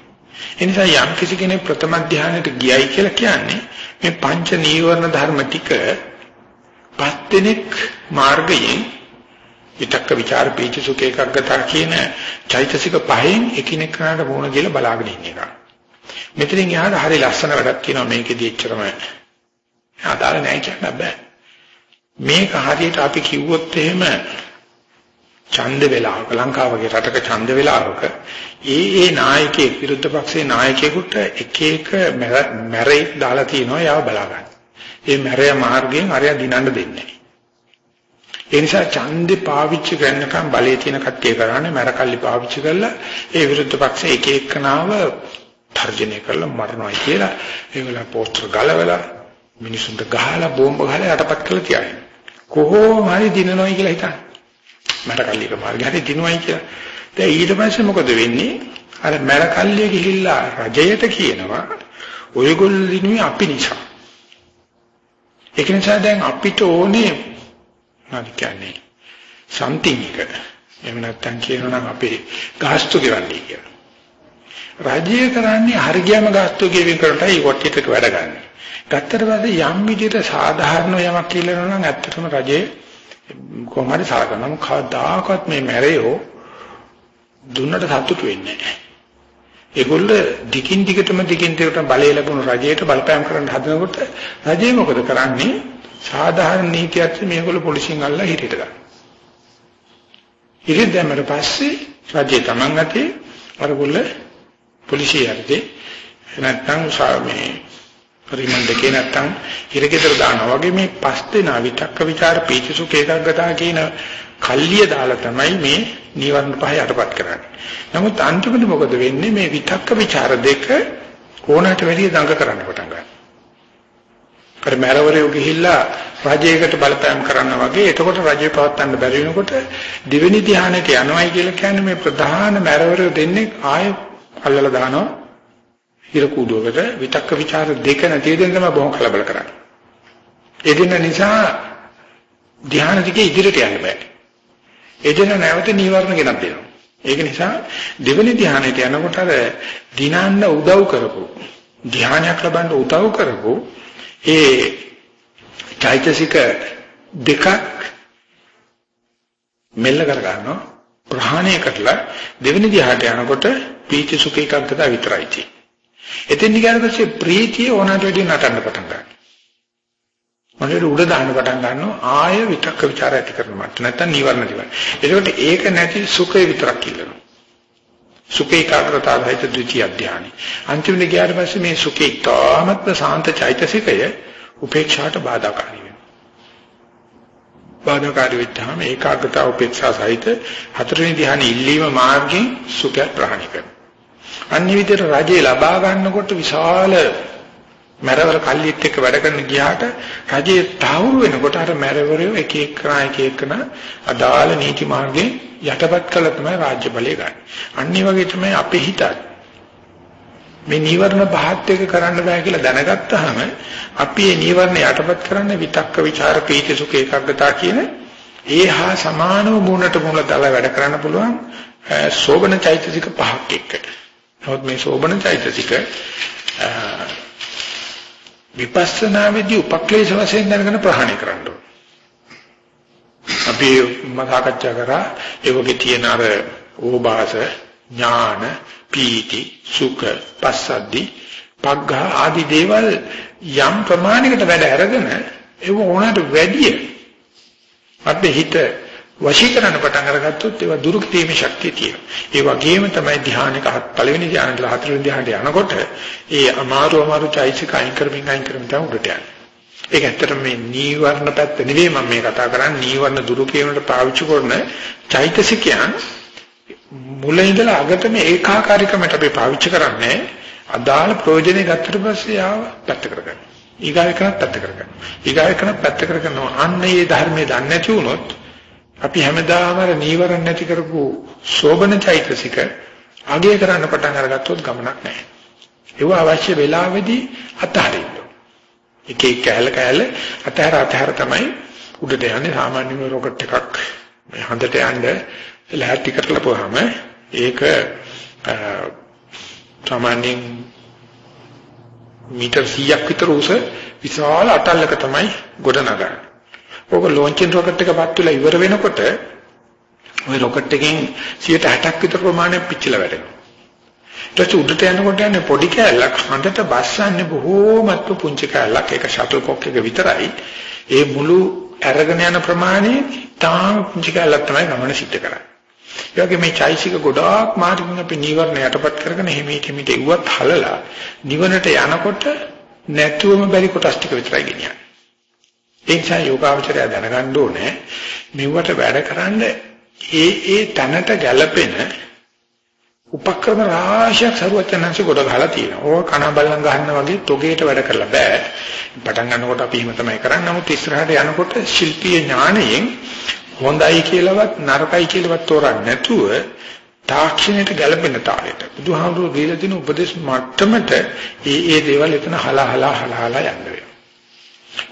ඒ නිසා යම් කිසි කෙනෙක් ප්‍රථම ධානයට ගියයි කියලා කියන්නේ මේ පංච නීවරණ ධර්ම ටික පස් දිනක් මාර්ගයෙන් විතක්ක ਵਿਚාර පීච සුඛ ඒකග්ගතා කියන චෛතසික පහෙන් එකිනෙකාට වුණ කියලා බලාගෙන ඉන්න එක. මෙතනින් එහාට හරි ලස්සන වැඩක් තියෙනවා මේකෙදී එච්චරම ආදාර නැහැ කියන්න බෑ. මේක හරියට අපි කිව්වොත් එහෙම ඡන්ද වේලාවක ලංකාවගේ රටක ඡන්ද වේලාවක ඒ ඒ නායකයෙක් විරුද්ධ පක්ෂයේ නායකයෙකුට එක එක මැරේ දාලා තිනවා යාව බලා ගන්න. ඒ මැරය මාර්ගයෙන් අරයා දිනන්න දෙන්නේ ඒ නිසා ඡන්දේ පාවිච්චි කරනකම් බලයේ තියෙන කට්ටිය කරන්නේ මැරකල්ලි පාවිච්චි කරලා ඒ විරුද්ධ පක්ෂයේ එක එකනාව තර්ජනය කරලා මරනවා කියලා ඒගොල්ලෝ පෝස්ටර් ගලවලා මිනිසුන්ට ගහලා බෝම්බ ගහලා යටපත් කරලා තියන්නේ. කොහොම හරි දිනනොයි කියලා හිතන්නේ. මැරකල්ලික මාර්ගය හරි දිනුවයි කියලා. දැන් ඊට පස්සේ මොකද වෙන්නේ? අර මැරකල්ලිය ගිහිල්ලා රජයට කියනවා ඔයගොල්ලෝ දිනුවේ අපි නිසා. ඒක නිසා දැන් අපිට ඕනේ මොනවද කියන්නේ? something එක. එහෙම නැත්නම් කියනවා නම් අපේ ගාස්තු ගෙවන්නේ කියලා. රජය කරන්නේ හරියම ගාස්තු ගෙවීම කරලා ඒ කොට්ටියට වැඩ ගන්න. ගත්තට පස්සේ යම් විදිහට සාධාරණ යමක් කියලා නම් ඇත්තටම රජයේ කොහොම හරි සලකනවා කවදාකවත් මේ මැරෙයෝ දුන්නට සතුටු වෙන්නේ නැහැ. ඒගොල්ල දිගින් දිගටම දිගින් දිගටම බලය ලැබුණු රජයට බලපෑම් කරන්න හදනකොට රජය මොකද කරන්නේ? සාධාරණ නීතියක් මේගොල්ල පොලිසියෙන් අල්ලලා හිටියට ගන්න. ඉතින් දැම්මට පස්සේ රජය Taman අතේ අරගොල්ල පොලිසිය යටතේ නැත්නම් මේ පරිමණ්ඩකේ නැත්තම් හිරගෙදර දානවා වගේ මේ පස් දෙනා විතක්ක ਵਿਚාර පීතිසුඛ ඒකාග්‍රතාව කියන කල්ලිය දාලා තමයි මේ නිවන් පහ යටපත් කරන්නේ. නමුත් අන්තිමට මොකද වෙන්නේ මේ විතක්ක ਵਿਚාර දෙක ඕනකට වැඩිය දඟ කරන්න පටන් ගන්නවා. අර මැරවරයෝ ගිහිල්ලා රජයකට බලපෑම් කරනවා වගේ එතකොට රජය පවත්වන්න බැරි වෙනකොට දෙවෙනි ධානයට යනවායි කියලා කියන්නේ මේ ප්‍රධාන මැරවරයෝ දෙන්නේ ආයෙ අල්ලලා දානවා හිර කූඩුවකට විතක්ක ਵਿਚාර දෙක නැති දෙන්න තමයි බොහොම කලබල කරන්නේ. ඒ දෙන්න නිසා ධ්‍යාන දිගේ ඉදිරියට යන්න බෑ. ඒ දෙන්න නැවත නීවරණ ගෙනත් දෙනවා. ඒක නිසා දෙවෙනි ධ්‍යානයට යනකොට අර දිනන්න උදව් කරපො ධ්‍යානයක් ලබන්න උදව් කරපො ඒ චෛතසික දෙකක් මෙල්ල කර ගන්නවා ප්‍රහාණය කරලා දෙවෙනි ධ්‍යානයට යනකොට පීති සුඛ එකක්ද විතරයි තියෙන්නේ. එතෙන් ගියාට පස්සේ ප්‍රීතිය ඕනට වැඩි නටන්න පටන් ගන්නවා. මොනවද උඩ දාන්න පටන් ගන්නවා ආය විතක්ක ਵਿਚාර ඇති කරන මට නැත්තම් නිවර්ණ දිවන. ඒකට ඒක නැති සුඛේ විතරක් ඉල්ලනවා. සුඛේ කාග්‍රතාවයිත ද්විතිය අධ්‍යානයි. අන්තිමට ගියාට පස්සේ මේ සුඛේ තාමත්ම සාන්ත චෛතසිකය උපේක්ෂාට බාධාකාරී වෙනවා. බාධාකාරී වෙච්චාම ඒකාග්‍රතාව උපේක්ෂා සහිත හතරවෙනි ධ්‍යානෙ ඉල්ලීම මාර්ගයෙන් සුඛය ප්‍රහාණය කරනවා. අනිත් විදිහට රජේ ලබා ගන්නකොට විශාල මරවර කල්ලිත් එක්ක වැඩ කරන ගියාට රජයේ තාවුරු වෙනකොට අර මරවරයෝ එක එක කරා එක එක කරන අදාළ නීති මාර්ගයෙන් යටපත් කළා තමයි රාජ්‍ය බලය ගන්න. අනිත් වගේ තමයි අපේ හිතත් මේ නීවරණ පහත් එක කරන්න බෑ කියලා දැනගත්තාම අපි මේ නීවරණ යටපත් කරන්න විතක්ක ਵਿਚාර පීති සුඛ ඒකාග්‍රතාව කියන ඒහා සමානව මුණට මුණ දාලා වැඩ කරන්න පුළුවන් සෝබන චෛතසික පහක් එක්ක. නමුත් මේ සෝබන චෛතසික විපස්සනා විදි උපක්ලේශ වශයෙන් දැනගෙන ප්‍රහාණය කරන්න ඕනේ. අපි මතකච්ඡා කරා ඒ වගේ තියෙන අර ඕබාස ඥාන පීති සුඛ පස්සද්දි පග්ඝා ආදී දේවල් යම් ප්‍රමාණයකට වැඩ අරගෙන ඒව ඕනට වැඩිය අපේ හිත වශී කරන්න පටන් අරගත්තොත් ඒවා දුරු කිරීමේ ශක්තිය තියෙනවා. ඒ වගේම තමයි ධ්‍යානික පළවෙනි ධ්‍යානට හතරවෙනි ධ්‍යානට යනකොට ඒ අමාරු අමාරු චෛසික අයින් කරමින් අයින් කරමින් තමයි උඩට යන්නේ. ඒක ඇත්තටම මේ නීවරණ පැත්ත නෙවෙයි මම මේ කතා කරන්නේ නීවරණ දුරු කිරීමට පාවිච්චි කරන චෛතසිකයන් මුල ඉඳලා අගට මේ ඒකාකාරීකමට අපි පාවිච්චි කරන්නේ අදාළ ප්‍රයෝජනෙ ගත්තට පස්සේ ආව පැත්ත කරගන්න. ඊගායකනත් පැත්ත කරගන්න. ඊගායකනත් පැත්ත කරගන්නවා. අන්න ඒ ධර්මයේ දන්නේ නැති වුණොත් අපි හැමදාම අර නීවරණ නැති කරපු සෝබන චෛතසික අගය කරන්න පටන් අරගත්තොත් ගමනක් නැහැ. ඒව අවශ්‍ය වෙලාවෙදී අතහරින්න. එක එක කැල කැල අතහැර අතහැර තමයි උඩට යන්නේ සාමාන්‍යම රොකට් එකක් මේ හඳට යන්න ලෑස්ති කරලා පොවහම ඒක සාමාන්‍යයෙන් මීටර් 100ක් විතර උස විශාල අටල්ලක තමයි ගොඩ නගන්නේ. ඕක ලොන්චින් රොකට් එක පත් වෙලා ඉවර වෙනකොට ওই රොකට් එකෙන් 160ක් විතර ප්‍රමාණයක් පිච්චිලා වැටෙනවා. ඊට පස්සේ උඩට යනකොට යන්නේ පොඩි කැලලක් හඳට බස්සන්නේ බොහෝමත්ව පුංචි කැලලක් ඒක ෂටල් කොක් එක විතරයි. ඒ මුළු අරගෙන යන ප්‍රමාණය තාම පුංචි කැලලක් තමයි ගමන සිද්ධ කරන්නේ. ඒ වගේ මේ චෛසික ගොඩාක් මාර්ගින් අපි නීවරණ යටපත් කරගෙන හිමීට හිමීට එව්වත් හලලා නිවනට යනකොට නැතුවම බැරි කොටස් ටික විතරයි ගෙනියන්නේ. ඒ නිසා යෝගාවචරය දැනගන්න ඕනේ මෙවට වැඩ කරන්න ඒ ඒ තැනට ගැළපෙන උපක්‍රම රාශියක් සරුවචනංශ කොට ගහලා තියෙනවා. ඕක කන බල්ලන් ගහන්න වගේ තොගේට වැඩ කරලා බෑ. පටන් ගන්නකොට අපි එහෙම තමයි කරන්නේ. නමුත් ඉස්සරහට යනකොට ශිල්පීය ඥාණයෙන් හොඳයි කියලාවත් නරකයි කියලාවත් තෝරන්නේ නැතුව තාක්ෂණයට ගැළපෙන තාලෙට බුදුහාමුදුරුවෝ දීලා තියෙන උපදේශ මට්ටමට ඒ ඒ දේවල් එතන හලහලා හලහලා යන්න වෙනවා.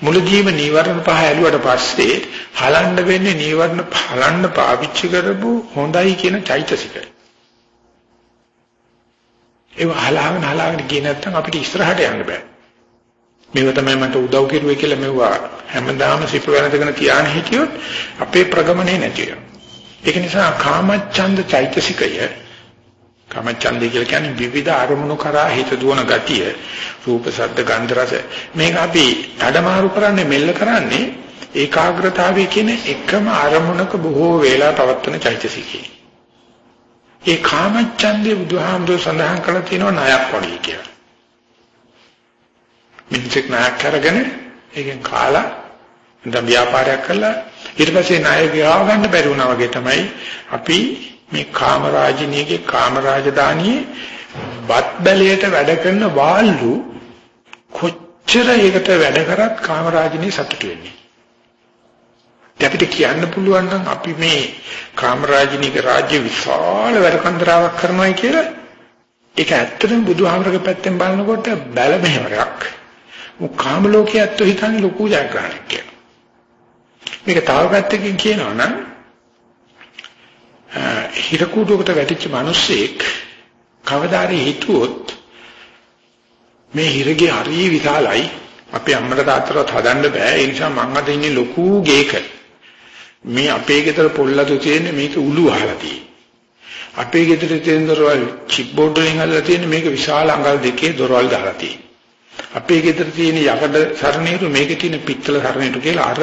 මුලදීම නීවරණ පහ ඇලුවට පස්සේ හලන්න වෙන්නේ නීවරණ හලන්න පාවිච්චි කරපු හොඳයි කියන චෛතසිකය. ඒව හලාගෙන හලාගෙන ගියේ නැත්නම් අපිට ඉස්සරහට යන්න බෑ. මේව තමයි මට උදව් කෙරුවේ කියලා මෙවුවා හැමදාම සිප වෙනදගෙන තියාන හිටියොත් අපේ ප්‍රගමනේ නැති වෙනවා. ඒක නිසා කාමච්ඡන්ද චෛතසිකය කාමච්ඡන්දය කියලා කියන්නේ විවිධ අරමුණු කරා හිත දුවන ගතිය රූප ශබ්ද ගන්ධ රස මේක අපි අඩමාරු කරන්නේ මෙල්ල කරන්නේ ඒකාග්‍රතාවය කියන එකම අරමුණක බොහෝ වේලා පවත්වන චෛතසිකය. ඒ කාමච්ඡන්දේ බුදුහාමුදුර සඳහන් කරලා තියෙනවා ණයක් වගේ කියලා. මිනිසෙක් ණයක් කරගෙන ඒකෙන් කාලා නැත්නම් ව්‍යාපාරයක් කළා ඊට පස්සේ ණය ගෙවා ගන්න බැරි වුණා වගේ තමයි අපි මේ කාමරාජිනියගේ කාමරාජධානියේ බත් බැලයට වැඩ කරන වාල්ලු කොච්චර ඒකට වැඩ කරත් කාමරාජිනිය සතුටු වෙන්නේ අපිට කියන්න පුළුවන් නම් අපි මේ කාමරාජිනික රාජ්‍ය විශාල වැඩකන්දරාවක් කරනවායි කියලා ඒක ඇත්තටම බුදුහාමරගේ පැත්තෙන් බලනකොට බැල මෙහෙවරක්. මොක කාම ලෝකයේ ඇත්ත හිතන්නේ ලොකු ජයග්‍රහණයක් කියලා. මේක තව පැත්තකින් කියනවා නම් හිරකුඩුවකට වැටිච්ච මිනිස්සෙක් කවදාරි හිතුවොත් මේ හිරගේ හරිය විශාලයි අපේ අම්මට තාත්තට හදන්න බෑ ඒ නිසා මං අද ඉන්නේ ලොකු ගේක මේ අපේ ගෙදර පොල්ලතු තියෙන්නේ මේක උළු අහලා තියෙන්නේ. අපේ ගෙදර තියෙන දොරවල් චිප් බෝඩ් වලින් අල්ලලා තියෙන්නේ මේක විශාල අඟල් දෙකේ දොරවල් දාලා තියෙන්නේ. අපේ ගෙදර තියෙන යකඩ සරණේරු මේකේ තියෙන පිත්තල සරණේරු කියලා අර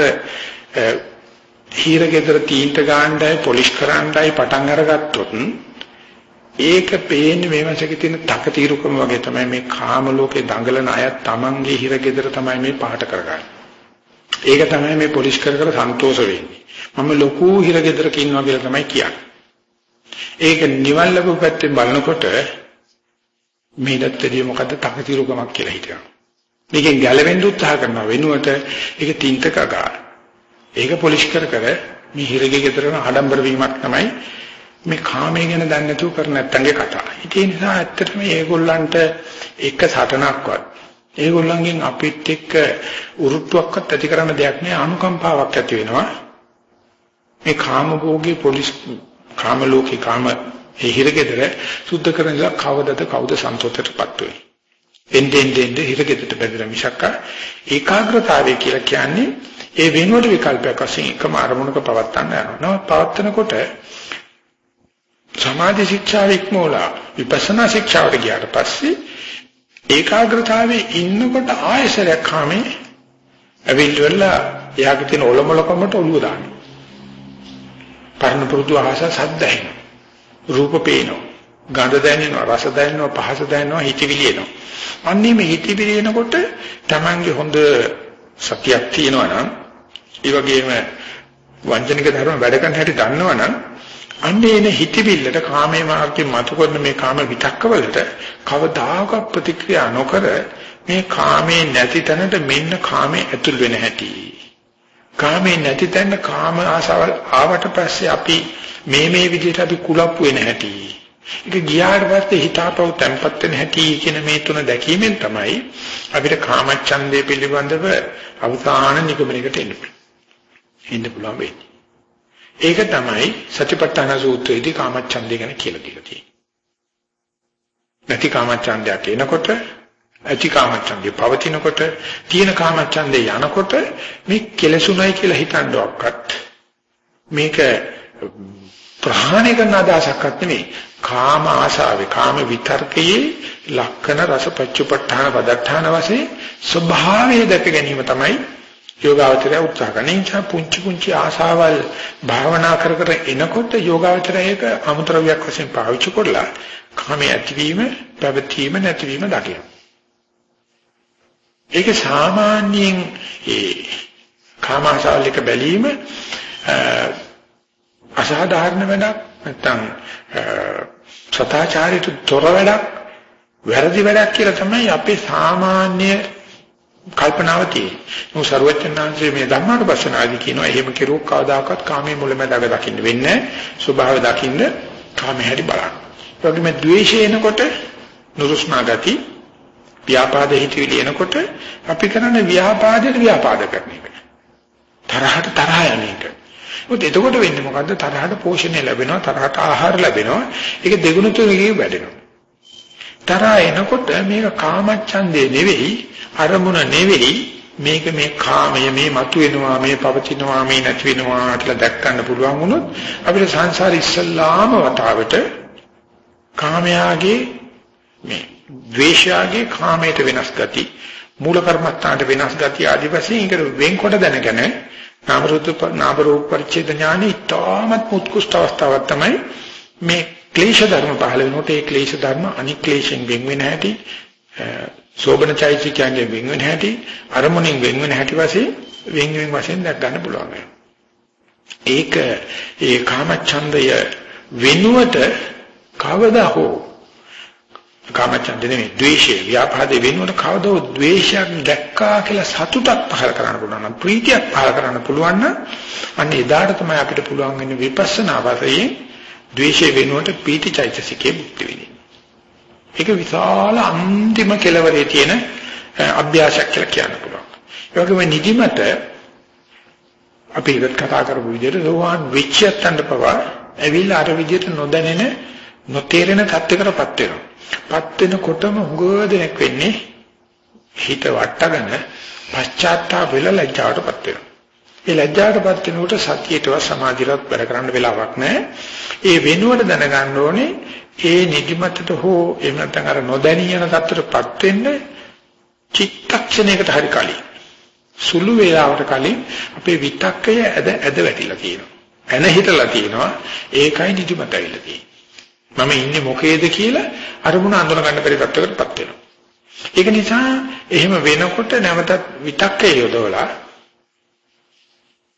හීර ගෙදර තීන්ත ගාණ්ඩයි පොලිෂ් කරන්නයි පටන් අරගත්තොත් ඒක පේන්නේ මේ මාසෙක තියෙන තකතිරුකම වගේ තමයි මේ කාම ලෝකේ දඟලන අය තමන්ගේ හිර ගෙදර තමයි මේ පහට කරගන්නේ. ඒක තමයි මේ පොලිෂ් කර කර සන්තෝෂ වෙන්නේ. මම ලොකු හිර ගෙදරක ඉන්නවා කියලා තමයි කියන්නේ. ඒක නිවන් ලැබු පැත්තෙන් බලනකොට මේකට දෙය මොකද්ද තකතිරුකමක් කියලා හිතනවා. මේකෙන් ගැලවෙන්න උත්සාහ කරනවා වෙනුවට ඒක තින්තකගා. ඒක පොලිෂ් කර කර මේ හිරගේ ගෙදරන ආඩම්බර වීමක් තමයි මේ කාමයේ ගැන දන්නේ නැතුව කරන නැත්තන්ගේ කතාව. ඒ නිසා ඇත්තටම මේගොල්ලන්ට එක සටනක්වත් ඒගොල්ලන්ගෙන් අපිත් එක්ක උරුට්ටුවක්වත් ඇති කරන්න දෙයක් නෑ අනුකම්පාවක් ඇති වෙනවා. මේ කාම භෝගී පොලිස් කාම ලෝකේ කාම ඒ හිරගෙදර සුද්ධ කරනලා කවදද කවුද සන්තෝෂයටපත් වෙන්නේ. එන්නේ එන්නේ හිරගෙදරට බැඳලා මිසක් ඒකාග්‍රතාවය කියලා කියන්නේ ඒ වෙනුවට විකල්පයක් වශයෙන් එකම අරමුණක පවත්තන්න යනවා. පවත්තනකොට සමාධි ශික්ෂාව ඉක්මෝලා විපස්සනා ශික්ෂාවට ගියාට පස්සේ ඒකාග්‍රතාවයේ ඉන්නකොට ආයසරයක් කාමේ ඇවිල්ලා එයාගේ තියෙන ඔලොමලකමට ඔළුව දානවා. පරණ පුරුදු ආස සද්දයි. රූප පේනවා. ගඳ දැනෙනවා, රස දැනෙනවා, පහස දැනෙනවා, හිතවිලි එනවා. අන්නේ මේ හිතවිලි එනකොට Tamange හොඳ සතියක් තියෙනවා නම් ඒ වගේම වංචනික ධර්ම වැඩ කරන හැටි දන්නවනම් අන්නේ එන හිතවිල්ලට කාමයේ මාර්ගයෙන් මතු කරන මේ කාම විතක්කවලට කවදාකවත් ප්‍රතික්‍රියා නොකර මේ කාමේ නැති තැනට මෙන්න කාමේ ඇතුල් වෙන හැටි කාමේ නැති තැන කාම ආසාවල් ආවට පස්සේ අපි මේ මේ විදිහට අපි කුලප්පු වෙන හැටි. ඒක ගියාට පස්සේ හිතාපව තැම්පත් වෙන හැටි කියන මේ තුන දැකීමෙන් තමයි අපිට කාමච්ඡන්දය පිළිබඳව අවසාන නිගමනයකට එන්න පුළුවන්. එන්න පුළුවන් වෙන්නේ. ඒක තමයි සතිපට්ඨාන සූත්‍රයේදී කාමච්ඡන්දය ගැන කියලා දීලා තියෙන්නේ. නැති කාමච්ඡන්දයක් එනකොට ඇති කාමච්ඡන්දය පවතිනකොට තියෙන කාමච්ඡන්දේ යනකොට මේ කෙලසුණයි කියලා හිතනවක්වත් මේක ප්‍රහාණය කරන අදහසක්වත් නෙමෙයි කාම ආශාවේ කාම විතර්කයේ ලක්කන රසපච්චුපට්ඨාන පදට්ඨාන වශයෙන් ස්වභාවය දැක ගැනීම තමයි යෝගාවචරය උත්සාහ කරන. නිසා පුංචි පුංචි ආශාවල් භාවනා කර කර එනකොට යෝගාවචරය ඒක අමුද්‍රව්‍යයක් වශයෙන් පාවිච්චි කරලා කාමයේ ඇතිවීම පැවතීම නැතිවීම දකිනවා. ඒක සාමාන්‍යයෙන් ඒ කාමාශාවල් එක බැලීම අසාධාරණ වැඩක් නැත්නම් සදාචාරයට තොර වැඩක් වැරදි වැඩක් කියලා තමයි අපේ සාමාන්‍ය කල්පනාව තියෙන්නේ. මොකද සරුවචනාංශයේ මේ ධර්මානුපස්සනාදී කියනවා එහෙම කෙරුවොත් කවදාකවත් කාමයේ මුලැමැදක දකින්න වෙන්නේ නැහැ. ස්වභාවය දකින්න කාමයේ හැටි බලන්න. ඒ වගේම ද්වේෂය එනකොට නුරුස්නා ගති ව්‍යාපාද හිතවිලි එනකොට අපි කරන්නේ ව්‍යාපාදයට ව්‍යාපාද කරන එක. තරහට තරහ යන එක. මොකද එතකොට වෙන්නේ මොකද්ද? තරහට පෝෂණය ලැබෙනවා, තරහට ආහාර ලැබෙනවා. ඒක දෙගුණ තුනකින් වැඩෙනවා. තරහ එනකොට මේක කාමච්ඡන්දේ නෙවෙයි, අරමුණ නෙවෙයි, මේක මේ කාමය මේ මතුවෙනවා, මේ පවතිනවා, මේ නැති වෙනවා කියලා දැක් ගන්න පුළුවන් වුණොත් අපිට සංසාර ඉස්සල්ලාම වතාවට කාමයාගේ මේ ද්වේෂයාගේ කාමයට වෙනස් ගති මූල කර්මස්ථානට වෙනස් ගති ආදි වශයෙන් ඒක වෙන්කොට දැනගෙන නාම රූප නාම රූප පරිච්ඡේද ඥානෙ ඊටමත් උත්කෘෂ්ඨ අවස්ථාවක් තමයි මේ ක්ලේශ ධර්ම පහළ වෙනකොට ඒ ක්ලේශ ධර්ම අනික්ලේශයෙන් වෙන් වෙන හැටි සෝබන චෛත්‍යයෙන් වෙන් වෙන හැටි අරමුණෙන් වෙන් වෙන හැටි වශයෙන් වෙන් වෙන වශයෙන් දැක් ගන්න පුළුවන්. ඒක ඒ කාමච්ඡන්දය වෙනුවට කවදා හෝ කාමච්ඡන්ද නෙමෙයි ද්වේෂය ව්‍යාපාදේ වෙනුවට කවදෝ ද්වේෂයක් දැක්කා කියලා සතුටක් පහල කරන්න පුළුවන් නම් ප්‍රීතියක් පහල කරන්න පුළුවන් නම් අන්න එදාට තමයි අපිට පුළුවන් වෙන්නේ විපස්සනා වශයෙන් ද්වේෂය වෙනුවට පීතිචෛතසිකේ මුක්ති වෙන්නේ. ඒක විශාල අන්තිම කෙලවරේ තියෙන අභ්‍යාසයක් කියලා කියන්න පුළුවන්. ඒ වගේම නිදිමත අපි ඉවත් කතා කරපු විදිහට සෝවාන් වෙච්චයන්ට පවා ඇවිල්ලා අර විදිහට නොදැනෙන නොතේරෙන තත්යකටපත් වෙනවා. පත් වෙනකොටම හුඟ දෙනෙක් වෙන්නේ හිත වටගෙන පශ්චාත්තාප වෙලා ලැජ්ජාවටපත් වෙනවා. ඒ ලැජ්ජාවටපත් වෙනකොට සතියේටවත් සමාධියට වැඩ කරන්න වෙලාවක් නැහැ. ඒ වෙනුවට දැනගන්න ඕනේ ඒ නිදිමතට හෝ එහෙම නැත්නම් අර නොදැනී යන තත්ත්වයටපත් වෙන්න චිත්තක්ෂණයකට හරි කලින් සුළු වේලාවකට කලින් අපේ විතක්කය ඇද ඇද වැටිලා තියෙනවා. එන හිතලා තියෙනවා ඒකයි නිදිමත ඇවිල්ලා තියෙන්නේ. මම ඉන්නේ මොකේද කියලා අරමුණ අඳුන ගන්න බැරි තත්ත්වයකටපත් වෙනවා. ඒක නිසා එහෙම වෙනකොට නැවතත් විතක්කේ යොදවලා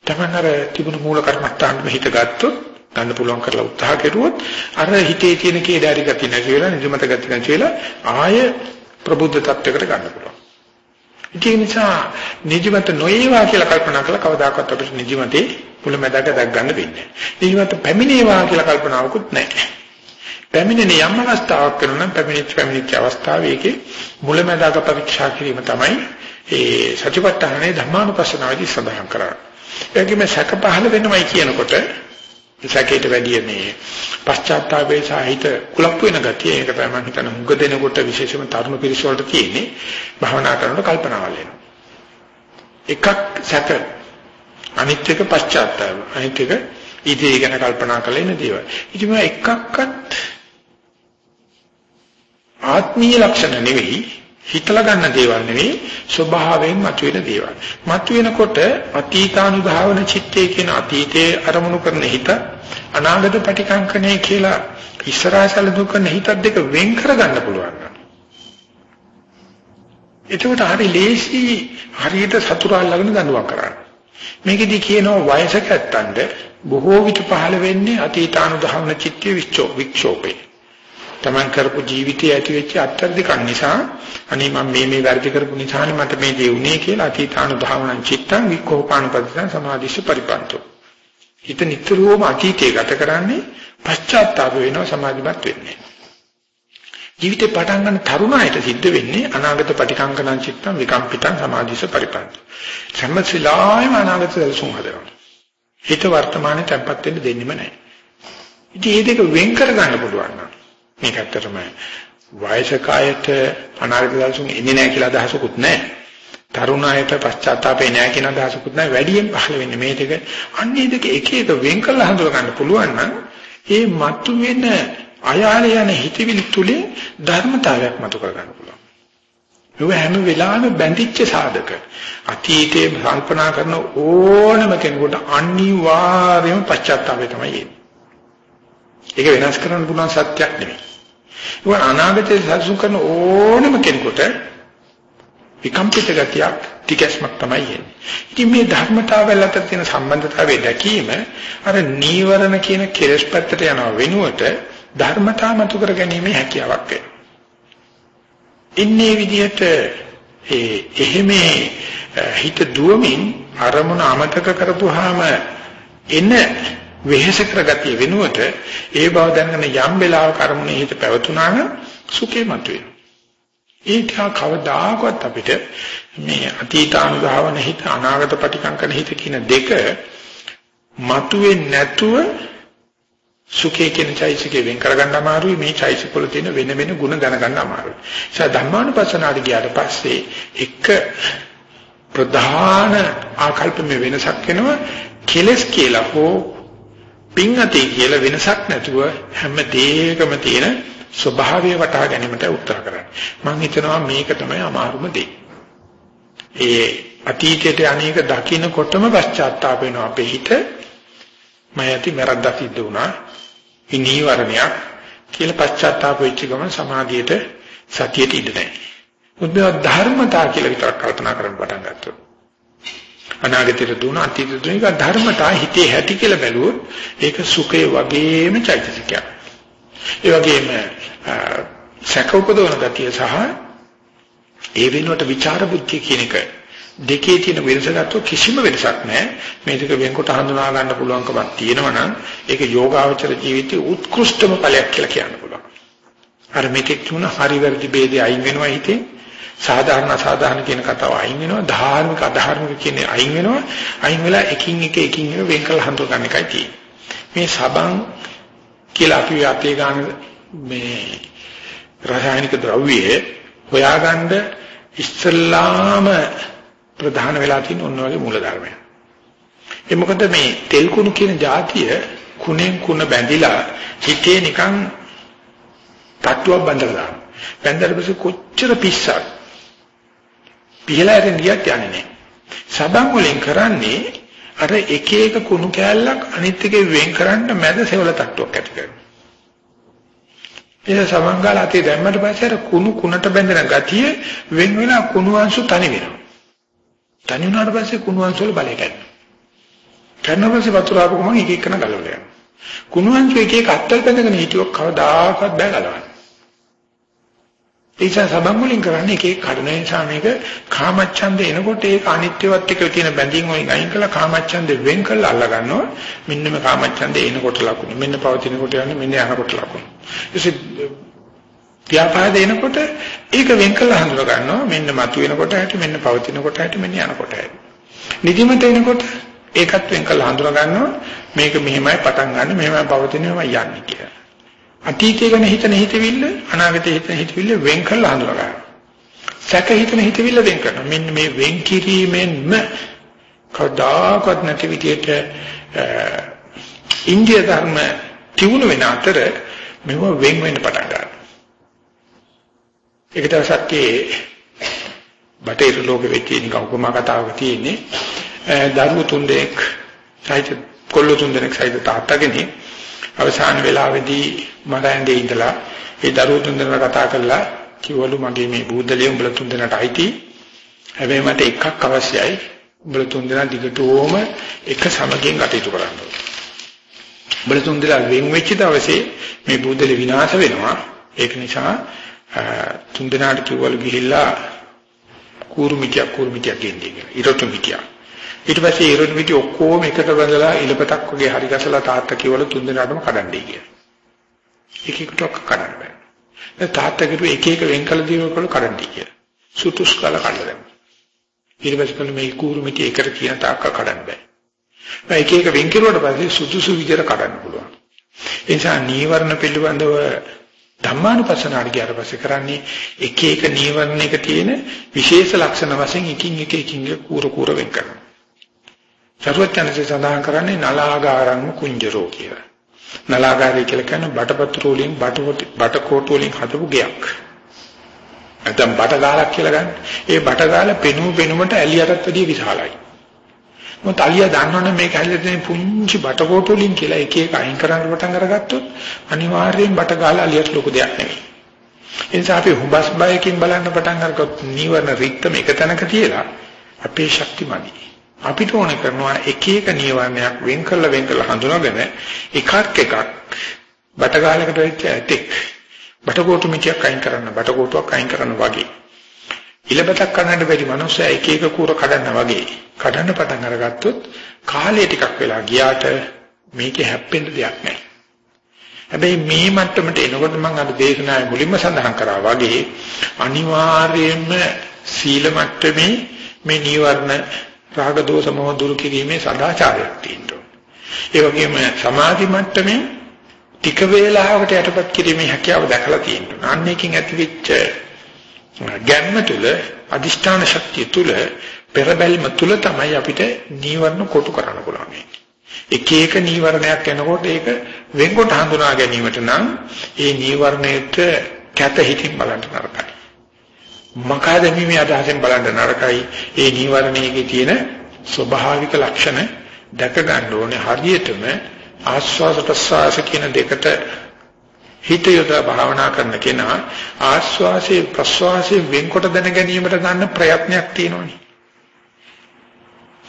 තමන් අර තිබුණු මූල කර්මස්ථානෙ හිත ගත්තොත් ගන්න පුළුවන් කරලා උත්සාහ කෙරුවොත් අර හිතේ තියෙන කේදාරි ගතිය නැති වෙලා නිදිමත ගතිය නැති වෙලා ආය ප්‍රබුද්ධ තත්ත්වයකට ගන්න පුළුවන්. ඒ නිසා නිදිමත නොඒවා කියලා කල්පනා කළා කවදාකවත් අපිට නිදිමතේ මුලැමැදක දැක් ගන්න වෙන්නේ නැහැ. නිදිමත පැමිණේවා කියලා කල්පනාවකුත් නැහැ. පැමිණෙන යම් අවස්ථාවක් කරනවා නම් පැමිණිච්ච පැමිණිච්ච අවස්ථාවේ ඒකේ මුලැමැදාක පරීක්ෂා කිරීම තමයි ඒ සතිපට්ඨානයේ ධර්මානුපස්සනාවේදී සඳහන් කරන්නේ. ඒකෙම සැක පහළ වෙනවයි කියනකොට සැකයට වැඩිය මේ පශ්චාත්තාපයේ සාහිත කුලප්පු වෙන ගතිය ඒක තමයි මම හිතන හුඟ දෙනකොට විශේෂම තරුණ පිරිස වලට තියෙන්නේ භවනා කරනකොට කල්පනාවල් එනවා. එකක් සැක අනිත් එක පශ්චාත්තාප අනිත් එක ඉතින් ගැන කල්පනා කරලා ඉන්න දේවල්. ඉතින් මේ එකක්වත් ආත්මීය ලක්ෂණ නෙවෙයි හිතලා ගන්න දේවල් නෙවෙයි ස්වභාවයෙන් මතුවෙන දේවල්. මතුවෙනකොට අතීතානුභාවන චිත්තේ කියන අතීතයේ අරමුණු කරන හිත අනාගත ප්‍රතිකංකණය කියලා ඉස්සරහසල දුක හිතත් දෙක වෙන් කරගන්න පුළුවන්. එතකොට හරි ලේසි හරියට සතුරා ළඟන දඬුවම් කරන්න. මේකෙදි කියනවා වයසක ඇත්තන්ට බොහෝ විට පහළ වෙන්නේ අතීතානුධාවන චිත්තයේ වික්ෂෝපේ. Taman කරපු ජීවිතයේ ඇති වෙච්ච අත්‍යధిකන් නිසා අනේ මම මේ මේ වැරදි කරපු නිසානේ මට මේ දේ උනේ කියලා අතීතානුභාවනං චිත්තං විකෝපානුපදිතං සමාධිස්ස පරිපන්තෝ. හිත නිතරම අතීතයේ ගත කරන්නේ පශ්චාත්තාප වෙනවා සමාධිමත් වෙන්නේ. ජීවිතේ පටන් ගන්න තරුණයට සිද්ධ වෙන්නේ අනාගත පටිකංකනං චිත්තං විකම්පිතං සමාධිස්ස පරිපන්තෝ. සම්මසිලායම අනාගත දර්ශන හදනවා. හිත වර්තමානයේ තැම්පත් වෙන්න දෙන්නෙම නැහැ. ඉතින් මේ දෙක වෙන් කර ගන්න පුළුවන් නම් මේක ඇත්තටම වයසකයට අනාගත දර්ශන එන්නේ නැහැ කියලා අදහසකුත් නැහැ. තරුණායට පශ්චාත්තාපේ නැහැ කියන අදහසකුත් නැහැ. වැඩියෙන් පහළ වෙන්නේ මේ දෙක. අන්නේ දෙක එක එක වෙන් කරලා හඳුනා ගන්න පුළුවන් නම් ඒ මතු වෙන අයාලේ යන හිතවිලි තුලින් ධර්මතාවයක් මතු කර ගන්න පුළුවන්. ඒක හැම වෙලාවෙම බැඳිච්ච සාධක. අතීතයේ කල්පනා කරන ඕනම කෙනෙකුට අනිවාර්යයෙන්ම පශ්චාත්තාපය තමයි එන්නේ. ඒක වෙනස් කරන්න පුළුවන් සත්‍යක් නෙමෙයි. ඒක අනාගතයේ සල්සු කරන ඕනම කෙනෙකුට විකම්පිත ගතියක් ටිකස්මක් තමයි එන්නේ. ඉතින් මේ ධර්මතාවයල අතර තියෙන සම්බන්ධතාවය දැකීම අර නීවරණ කියන කෙලෙස් පැත්තට යනව වෙනුවට ධර්මතාව මතු කර ගැනීමේ හැකියාවක් වෙනවා. ඉන්නේ විදිහට ඒ එහෙම හිත දුවමින් අරමුණ අමතක කරපුවාම එන වෙහෙස කරගතිය වෙනුවට ඒ බව දැනගෙන යම් වෙලාවක අරමුණේ හිත පැවතුනා නම් සුඛේ මතුවේ. ඒක කවදාකවත් අපිට මේ අතීතානුභවන හිත අනාගත ප්‍රතිකංකන හිත කියන දෙක මතුවේ නැතුව සුඛේ කියන චෛසිකේ වෙන් කරගන්න අමාරුයි මේ චෛසික වල තියෙන වෙන වෙන ಗುಣ දැනගන්න අමාරුයි. ඒ නිසා ධර්මානුපස්සනාට ගියාට පස්සේ එක ප්‍රධාන ආකල්පමේ වෙනසක් වෙනවා කෙලස් කියලා හෝ පින්અතේ කියලා වෙනසක් නැතුව හැම දෙයකම තියෙන ස්වභාවය වටහා ගැනීමට උත්සාහ කරන්නේ. මම හිතනවා මේක තමයි අමාරුම දේ. ඒ අතීතයේ අනේක දකින්නකොටම පශ්චාත්තාප වෙනවා අපේ හිත. මම යටි මරද්දා සිද්ධ වුණා. ඉනීවරණයක් කියලා පශ්චාත්තාප වෙච්ච ගමන් සමාධියට සතියට ඉඳ නැහැ. මුද්ද ධර්මතා කියලා විතරක් කල්පනා කරන්න පටන් ගත්තා. අනාගතයට දුන අතීතයට දුන එක ධර්මතා හිතේ ඇති කියලා බැලුවොත් ඒක සුඛය වගේම චෛතසිකයක්. ඒ වගේම සැක උපදවන ගතිය සහ ඒ වෙනුවට විචාර බුද්ධිය කියන එක දෙකේ තියෙන වෙනස ගත්තොත් කිසිම වෙනසක් නැහැ. මේ දෙක වෙන්කොට හඳුනා ගන්න පුළුවන්කමක් තියෙනවා නම් ඒක යෝගාවචර ජීවිතයේ උත්කෘෂ්ඨම ඵලයක් කියලා කියන්න පුළුවන්. අර මේකේ තුන හරි වැරදි ભેදේ අයින් වෙනවා හිතේ. සාධාරණ අසාධාරණ කියන කතාව අයින් වෙනවා. ධාර්මික අධාර්මික කියන අයින් වෙනවා. අයින් වෙලා එකින් එක එකින් එක වෙන් කරලා හඳුන ගන්න එකයි තියෙන්නේ. මේ සබන් කියලා අපි අපේ ගන්න මේ රසායනික ද්‍රව්‍ය හොයාගන්න ඉස්සල්ලාම ප්‍රධාන වෙලා තියෙන ඔන්න වගේ මූල ධර්මයක් ඒ මොකද මේ තෙල් කුණු කියන જાතිය කුණෙන් කුණ බැඳිලා හිතේ නිකන් තට්ටුවක් බඳලා දානවා. බැඳලා පස්සේ කොච්චර පිස්සක් පිහලා යන ගියත් යන්නේ නැහැ. සබන් වලින් කරන්නේ අර එක එක කුණු කෑල්ලක් අනිත් එකේ වෙන් කරන්න මැද සෙවල තට්ටුවක් ඇති කරනවා. ඒ සමංගල අතේ දැම්මට පස්සේ අර කුණු කුණට බැඳෙන ගතිය වෙන වෙලා කුණු අංශු තනි වෙනවා. තනි වුණාට පස්සේ කුණු අංශු වල බලය ගන්නවා. කරන පස්සේ වතුර ආපු ගමන් එක එකන ගලවලා යනවා. කුණු අංශු එක එක අත්තල් බැඳගෙන හිටියොත් කවදාකවත් බෑ ගලවන්න. ඒ නිසා සබන් වලින් කරන්නේ එක එක කඩන නිසා මේක කාමච්ඡන්ද එනකොට ඒක අනිත්‍යවත් එක්ක තියෙන බැඳීම් වලින් අයින් කළා කාමච්ඡන්ද වෙන් කරලා අල්ල ගන්නවා. මෙන්න මේ කාමච්ඡන්ද එනකොට ලකුණු මෙන්න පවතිනකොට යන්නේ මෙන්න යනකොට ලකුණු. ඊට ව්‍යාපාද එනකොට ඒක වෙන් කරලා හඳුනා ගන්නවා. මෙන්න මතු වෙනකොට ඇති මෙන්න පවතිනකොට ඇති මෙන්න යනකොට ඇති. නිදිමත එනකොට ඒකත් වෙන් කරලා හඳුනා ගන්නවා. මේක මෙහෙමයි පටන් ගන්න මෙහෙමයි පවතිනවා යන්නේ කියලා. අතීතය ගැන හිතන හිතවිල්ල අනාගතය හිතන හිතවිල්ල වෙන් කරලා හඳුනා ගන්න. සැක හිතන හිතවිල්ල වෙන් කරනවා. මෙන්න මේ වෙන් කිරීමෙන්ම කවදාකවත් නැති විදියට ඉන්දිය ධර්ම තියුණු වෙන අතර මෙව වෙන් වෙන්න පටන් ගන්නවා. ඒක තමයි බටේර ලෝකෙ වෙච්ච නිකන් උපමා කතාවක තියෙන්නේ. දරුවෝ තුන් දෙනෙක් සහිත කොල්ලෝ තුන් දෙනෙක් සහිත තාත්තගෙනි අවසාන වෙලාවේදී මරණදී ඉඳලා ඒ දරුවෝ තුන්දෙනා කතා කරලා කිව්වලු මගේ මේ බූදලිය උඹලා තුන්දෙනාට අයිති. හැබැයි මට එකක් අවශ්‍යයි. උඹලා තුන්දෙනා දිගටම එක සමගියෙන් කටයුතු කරන්න ඕනේ. උඹලා තුන්දෙනා වෙන් වෙච්ච දවසේ මේ බූදලිය විනාශ වෙනවා. ඒක නිසා තුන් දිනාට කිව්වලු ගිහිල්ලා කූරු මිටියක් කූරු මිටියක් ගෙන්නේ කියලා. ඊරොතු මිටියක්. ඊට පස්සේ ඊරොතු මිටිය ඔක්කොම එකට බඳලා ඉලපතක් වගේ හරි ගසලා තාත්තා කිව්වලු තුන් දිනාටම කඩන්නයි කියලා. එක එකට කඩන්න බෑ. දැන් තාත්තා කිව්ව එක එක වෙන් කළ දේවල් කඩන්නයි කියලා. සුතුස් කළ කඩලා දැම්මා. ඊට පස්සේ මේ කූරු මිටිය එකට කියන තාක්ක කඩන්න බෑ. මේ එක එක වෙන් කෙරුවට පස්සේ සුදුසු විදිහට කඩන්න පුළුවන්. ඒ නිසා නීවරණ පිළිබඳව ධම්මානුපස්සනාට ගියාට පස්සේ කරන්නේ එක එක නීවරණයක තියෙන විශේෂ ලක්ෂණ වශයෙන් එකින් එක එකින් කූර කූර වෙන් කරනවා. සර්වඥාන්සේ සඳහන් කරන්නේ නලාගාරං කුංජරෝ කියලා. නලාගාරය කියලා කියන්නේ බටපත්‍ර වලින් බට බටකොටු වලින් හදපු ගයක්. නැත්නම් බටගාලක් කියලා ගන්න. ඒ බටගාල පෙනුම පෙනුමට ඇලියටත් වැඩිය විශාලයි. මොකද අලියා දන්නවනේ මේක හැදෙලා තියෙන පුංචි බටකොටු වලින් කියලා එක එක අයින් කරන්න පටන් අරගත්තොත් අනිවාර්යෙන් බටගාල අලියට ලොකු දෙයක් නෙවෙයි. ඒ නිසා අපි හුඹස් බයකින් බලන්න පටන් අරගොත් නීවරණ රික්තම එක තැනක තියලා අපේ ශක්තිමදි. අපිට ඕන කරනවා එක එක නීවරණයක් වෙන් කරලා වෙන් කරලා හඳුනාගෙන එකක් එකක් බටගාලකට වෙච්ච ඇතෙක් බටකොටු මිටියක් අයින් කරන්න බටකොටුවක් අයින් කරන්න වගේ ඉලබතක් කරන්නට බැරි මනුස්සයා එක එක කූර කඩන්න වගේ කඩන්න පටන් අරගත්තොත් කාලය ටිකක් වෙලා ගියාට මේකේ හැප්පෙන්න දෙයක් නැහැ. හැබැයි මේ මට්ටමට එනකොට මම අර දේශනාවේ මුලින්ම සඳහන් කරා වගේ අනිවාර්යයෙන්ම සීල මට්ටමේ මේ නීවරණ රාග දෝෂ මොහ දුරු කිරීමේ සදාචාරයක් තියෙනවා. ඒ වගේම සමාධි මට්ටමේ ටික වේලාවකට යටපත් කිරීමේ හැකියාව දැකලා තියෙනවා. අන්න එකකින් ඇතිවෙච්ච ගැම්ම තුල අදිෂ්ඨාන ශක්තිය තුල පෙරබැල්ම තුල තමයි අපිට නීවරණ කොටු කරන්න පුළුවන්. එක එක නීවරණයක් එනකොට ඒක වෙන්කොට හඳුනා ගැනීමට නම් ඒ නීවරණයට කැත හිතින් බලන්න නරකයි. මකා දැමීමේ අදහසෙන් බලන්න නරකයි. ඒ නීවරණයේ තියෙන ස්වභාවික ලක්ෂණ දැක ගන්න ඕනේ හරියටම ආස්වාද ප්‍රසආස කියන දෙකට හිත යොදා භාවනා කරන කෙනා ආස්වාසේ ප්‍රස්වාසේ වෙන්කොට දැන ගැනීමට ගන්න ප්‍රයත්නයක් තියෙනවනේ.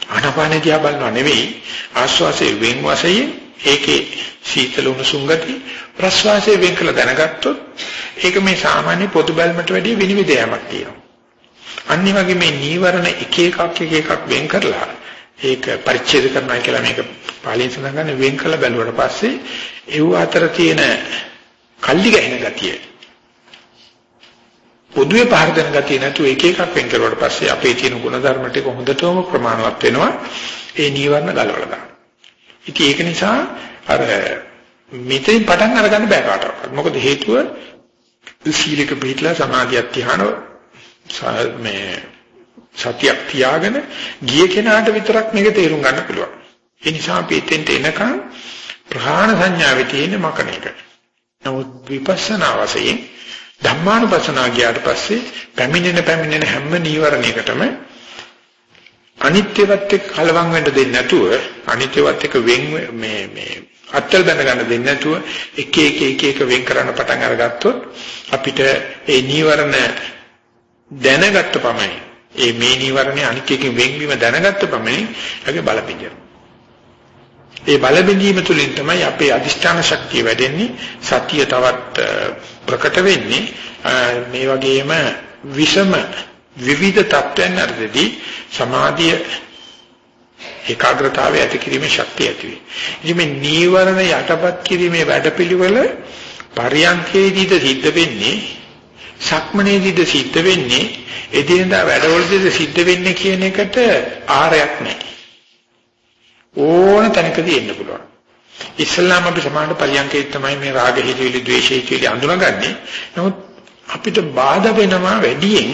ආනපාන දිහා බලනවා නෙවෙයි ආස්වාසේ වෙන් වශයෙන් ඒකේ සීතල උණුසුම් ගති ප්‍රස්වාසයේ වෙන් කළ දැනගත්තොත් ඒක මේ සාමාන්‍ය පොදු බැල්මට වැඩිය විනිවිද යamak තියෙනවා. අනිත් වගේ මේ නීවරණ එක එකක් එක එකක් වෙන් කරලා ඒක පරිච්ඡේද කරනවා කියලා මේක පාලියෙන් සඳහන් කරන්නේ වෙන් කළ බැලුවට පස්සේ ඒව අතර තියෙන කල්ලි ගැහෙන ගතිය. පොදුවේ පහර දෙන ගතිය නැතු එක එකක් වෙන් කරුවාට පස්සේ අපේ තියෙන ಗುಣධර්ම ටික හොඳටම ප්‍රමාණවත් වෙනවා. ඒ නීවරණ ගලවලා දාන්න. ඉතින් ඒක නිසා අර මෙතෙන් පටන් අරගන්න බෑ කාටවත්. මොකද හේතුව සීලක පිටලා සමාධියක් තියාන මේ සතියක් තියාගෙන ගිය කෙනාට විතරක් මේක තේරුම් ගන්න පුළුවන්. ඒ නිසා අපි එතෙන්ට එනකන් ප්‍රහාණ සංඥාවේ තියෙන මකණ එක. නමුත් විපස්සනා වශයෙන් ධම්මානුපස්සනා ගියාට පස්සේ පැමිණෙන පැමිණෙන හැම නීවරණයකටම අනිත්‍යවත් එක්ක කලවම් වෙන්න දෙන්නේ නැතුව අනිත්‍යවත් එක්ක වෙන් මේ මේ අත්තල් බඳ ගන්න දෙන්නේ නැතුව එක එක එක එක වෙන් කරන්න පටන් අරගත්තොත් අපිට ඒ නීවරණ දැනගත්ත පමණයි ඒ මේ නීවරණේ අනිත්‍යයෙන් වෙන්වීම දැනගත්ත පමණයි ඒකේ බලපිටිය ඒ බල බැඳීම තුළින් තමයි අපේ අදිෂ්ඨාන ශක්තිය වැඩෙන්නේ සතිය තවත් ප්‍රකට වෙන්නේ. මේ වගේම විෂම විවිධ තත්ත්වයන් අතරදී සමාධිය ඒකාග්‍රතාවය ඇති කිරීමේ ශක්තිය ඇති වෙයි. ඉතින් මේ නීවරණ යටපත් කිරීමේ වැඩපිළිවෙල පරියන්කේදීද සිද්ධ වෙන්නේ සක්මනේදීද සිද්ධ වෙන්නේ එදිනදා වැඩවලදීද සිද්ධ වෙන්නේ කියන එකට ආරයක් නැහැ. ඕන තැනකදී එන්න පුළුවන්. ඉස්ලාම අපි සමාන පරියන්කේ තමයි මේ රාග හිතවිලි ද්වේෂ හිතවිලි අඳුනගන්නේ. නමුත් අපිට බාධා වෙනවා වැඩියෙන්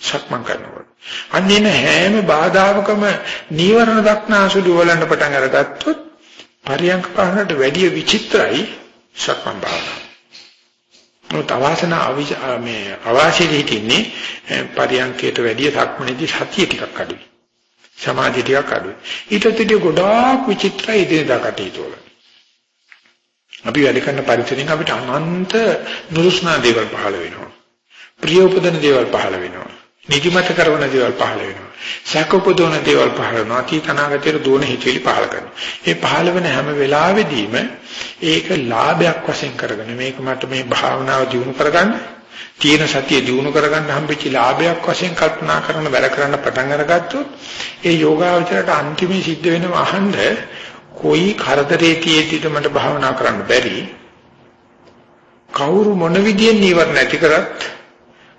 සක්මන් කරනකොට. අන්නේන හැම බාධාවකම නීවරණ දක්නාසුදු වලන්න පටන් අරගත්තොත් පරියන්ක පානට වැඩිය විචිත්‍රයි සක්මන් භාවනාව. මොකද අවාසනා මේ අවාසියදී හිටින්නේ පරියන්කයට වැඩිය සක්මනේදී සතිය ටිකක් අඩුයි. සමාධිය ටිකක් අඩුයි. ඊටත් වඩා ගොඩාක් විචිත්‍රයි ඉදිරියට කටයුතු වල. අපි වැඩ කරන පරිසරයෙන් අපිට අනන්ත නුරුස්නා දේවල් පහළ වෙනවා. ප්‍රිය උපදන දේවල් පහළ වෙනවා. නිදිමත කරන දේවල් පහළ වෙනවා. සැකපොදවන දේවල් පහළ වෙනවා. අතීතනාගතයේ දුවන හිතවිලි පහළ කරනවා. මේ පහළ වෙන හැම වෙලාවෙදීම ඒක ලාභයක් වශයෙන් කරගෙන මේක මට මේ භාවනාව දියුණු කරගන්න, තියෙන සතිය දියුණු කරගන්න හම්බෙච්ච ලාභයක් වශයෙන් කල්පනා කරන වැඩ කරන්න පටන් අරගත්තොත් ඒ යෝගාවචරයට අන්තිමේ සිද්ධ වෙනව අහන්න කොයි කරදරේ තියෙද්දිද මට භාවනා කරන්න බැරි කවුරු මොන විදියෙන් නීවරණ නැති කරත්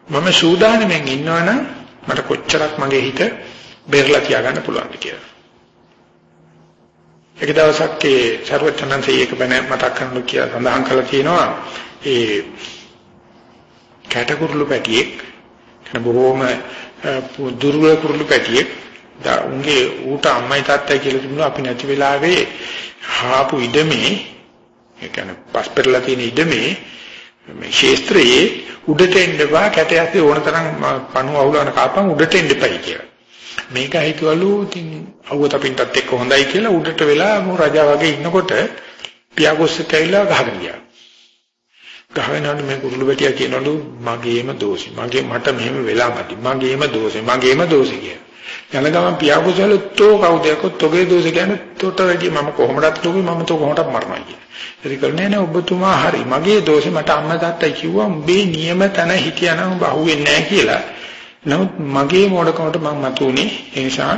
මම සූදානම්ෙන් ඉන්නවනම් මට කොච්චරක් මගේ හිත බෙරලා තියාගන්න පුළුවන්ද කියලා. එක දවසක් ඒ ਸਰවචනන්සේ ඒක බණ මතක් කරනු කියලා සඳහන් කළා තියෙනවා ඒ කැටකුරුළු පැටියෙක් කියන බොහොම දුර්වල කුරුළු පැටියෙක් උන්ගේ ඌට අම්මයි තාත්තයි කියලා තිබුණා අපි නැති වෙලාවේ හාපු ඉඩමේ ඒ කියන්නේ පස්පෙරලා තියෙන ඉඩමේ මේ ශේස්ත්‍රයේ උඩට එන්න බා කැටයස්සේ ඕන තරම් පණු අවුලන කාපන් උඩට එන්න එපයි කියලා. මේක හිතවලු ඉතින් අවුව තපින්ටත් එක්ක හොඳයි කියලා උඩට වෙලා මෝ රජා වගේ ඉන්නකොට පියාගොස්සට ඇවිල්ලා ගහගෙන ගියා. ගහවෙනවනේ මේ කුරුළු බැටියා කියනවලු මගේම දෝෂි. මගේ මට මෙහෙම වෙලා මදි. මගේම දෝෂි. මගේම දෝෂි කියලා. යන ගමන් පියාගොසල තෝ කවුද යකෝ තොගේ දෝෂ කියන්නේ තොට වැඩි මම කොහොමදත් ලෝකෙ මම තෝ කොහොමදත් මරනවා කියන්නේ. ඒක කරන්නේ නෑ ඔබතුමා හරි. මගේ දෝෂේ මට අම්මා තාත්තා කිව්වා උඹේ නියම තන හිටියානම් උඹ අහුවෙන්නේ නෑ කියලා. නමුත් මගේ මොඩකමට මම මතුනේ ඒ නිසා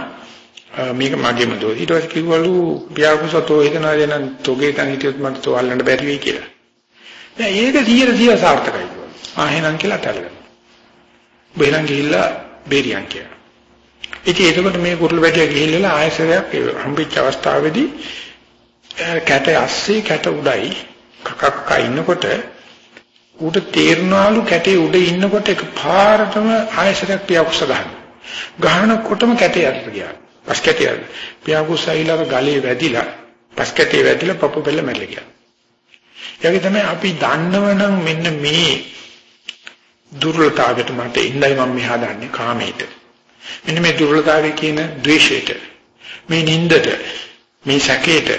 මේක මගේම දෝෂ. ඊට පස්සේ කිව්වලු පියාගොසතෝ හිතනවා දෙන තොගේ තන හිටියොත් මට තෝ අල්ලන්න බැරි වෙයි කියලා. දැන් ඒක 100 100 සාර්ථකයි. ආ එහෙනම් කියලා අතල්ලා. බෙහෙලන් ගිහිල්ලා බේරියන් කියලා. ඉතින් එතකොට මේ කුරුළු වැටිය ගිහිල්ලා ආයසරයක් හම්බෙච්ච අවස්ථාවේදී කැට ඇස්සේ කැට උඩයි කකක්ක ඉන්නකොට ඌට තේරනාලු කැටේ උඩ ඉන්නකොට එක පාරටම ආයසරයක් පියාකුස ගන්න. ගහනකොටම කැටේ යට ගියා. පස් කැටේ යට. පියාකුස ඇවිල්ලා ගලේ වැදිලා පස් කැටේ වැදිලා පපු බෙල්ල මැරලා ගියා. ඒකේ තමයි අපි දන්නවනම් මෙන්න මේ දුර්වලතාවයට මට ඉන්නයි මම මෙහා දන්නේ කාමයට. මෙන්න මේ දුර්වලතාවය කියන ද්වේෂයට මේ නින්දට මේ සැකයට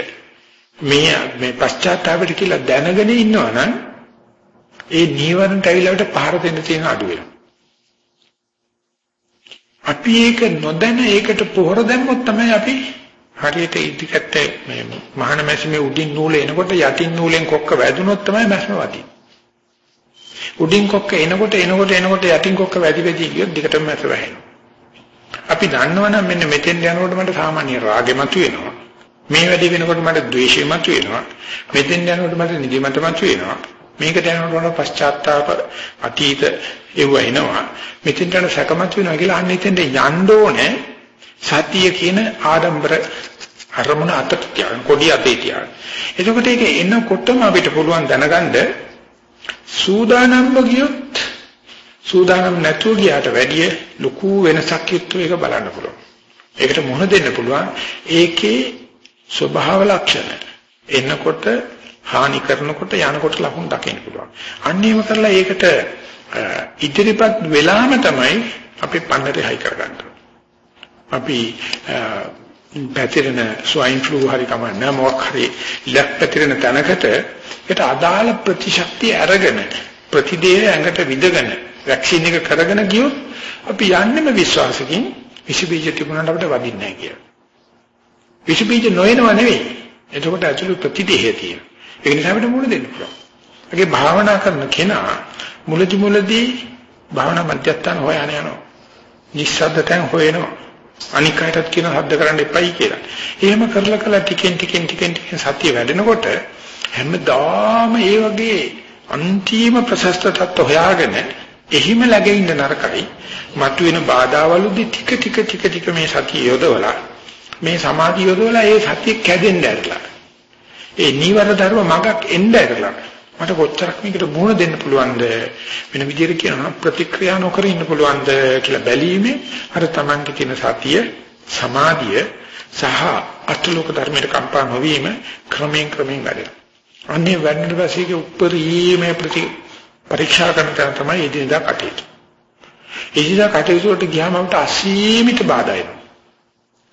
මේ මේ පශ්චාත්තාපයට කියලා දැනගෙන ඉන්නවනම් ඒ නීවරණට ඇවිල්ලාට පහර දෙන්න තියෙන අඩු වෙනවා. අපි ඒක නොදැන ඒකට පොහොර දැම්මොත් තමයි අපි හරියට ඉදිකට මේ මහාන මැසිමේ උඩින් නූල එනකොට යටින් නූලෙන් කොක්ක වැදුනොත් තමයි මැස්ම වදින්නේ. උඩින් කොක්ක එනකොට එනකොට එනකොට යටින් කොක්ක වැදි වැදි ගියොත් දිගටම මැස්ම වැහෙනවා. අපි දන්නවනම් මෙන්න මෙතෙන් යනකොට මට සාමාන්‍ය රාගෙ මතුවෙනවා. මේ වැඩි වෙනකොට මට ද්වේෂය මතුවෙනවා. මෙතෙන් යනකොට මට නිදිමත මතුවෙනවා. මේකට යනකොට පශ්චාත්තාප අතීත එව්ව එනවා. මෙතෙන් යන සැකමත් වෙනවා කියලා අන්න එතෙන්ට යන්න ඕනේ. සතිය කියන ආඩම්බර අරමුණ අතට තියාගෙන කොඩි අතේ තියාගෙන. එතකොට ඒක එනකොටම අපිට පුළුවන් දැනගන්න සූදානම්ව ගියොත් සූදානම් නැතුව ගියාට වැඩිය ලොකු වෙනසක් යුක්තව ඒක බලන්න පුළුවන්. ඒකට මුහුණ දෙන්න පුළුවන්. ඒකේ ස්වභාව ලක්ෂණ එනකොට හානි කරනකොට යනකොට ලකුණු දකින්න පුළුවන්. අන්නේම කරලා ඒකට ඉදිරිපත් වෙලාම තමයි අපි පන්නරේ හයි කරගන්න. අපි පැතිරෙන ස්වයින් ෆ්ලූ හරි කමන්න මොකක් හරි ලැප් පැතිරෙන තැනකට ඒකට අදාළ ප්‍රතිශක්තිය අරගෙන ප්‍රතිදේය ඇඟට විදගෙන වැක්සින් එක කරගෙන ගියොත් අපි යන්නෙම විශ්වාසකින් විස බීජ තිබුණාට අපිට වදින්නේ නැහැ කියලා. විස බීජ නොයනව නෙවෙයි. එතකොට ඇතුළු ප්‍රතිදේහය තියෙනවා. ඒ නිසා අපිට මුණ දෙන්න පුළුවන්. ඒකේ භාවනා කරන කෙනා මුලදි මුලදී භාවනා මධ්‍යස්ථාන හොයන යනවා. නිස්සද්දතෙන් හොයනවා. අනික් අයටත් කියන හද්ද කරන්න එපයි කියලා. එහෙම කරලා කළා ටිකෙන් ටිකෙන් ටිකෙන් ටිකෙන් සතිය වැඩෙනකොට හැමදාම ඒ වගේ අන්තිම ප්‍රශස්ත තත්ත්ව හොයාගෙන එහිම läගේ ඉන්න නරකයි. මතුවෙන බාධාවලුදී ටික ටික ටික ටික මේ සතිය යොදවලා මේ සමාධිය යොදවලා ඒ සතිය කැඩෙන්න ඇරලා. ඒ නීවර ධර්ම මගක් එන්න ඇරලා. මට කොච්චරක් මේකට මුහුණ දෙන්න පුළුවන්ද වෙන විදිහට කියනවා ප්‍රතික්‍රියා නොකර ඉන්න පුළුවන්ද කියලා බැලීමේ අර Tamange තියෙන සතිය සමාධිය සහ අටලෝක ධර්මයට කම්පා නොවීම ක්‍රමයෙන් ක්‍රමයෙන් වැඩෙනවා. අන්නේ වැඩෙන පස්සේ උපරිම ප්‍රති පරීක්ෂා කරන තැන තමයි එදිනදා කටයුතු. එදිනදා කටයුතු වලට ගියාම අපිට අසීමිත බාධා එනවා.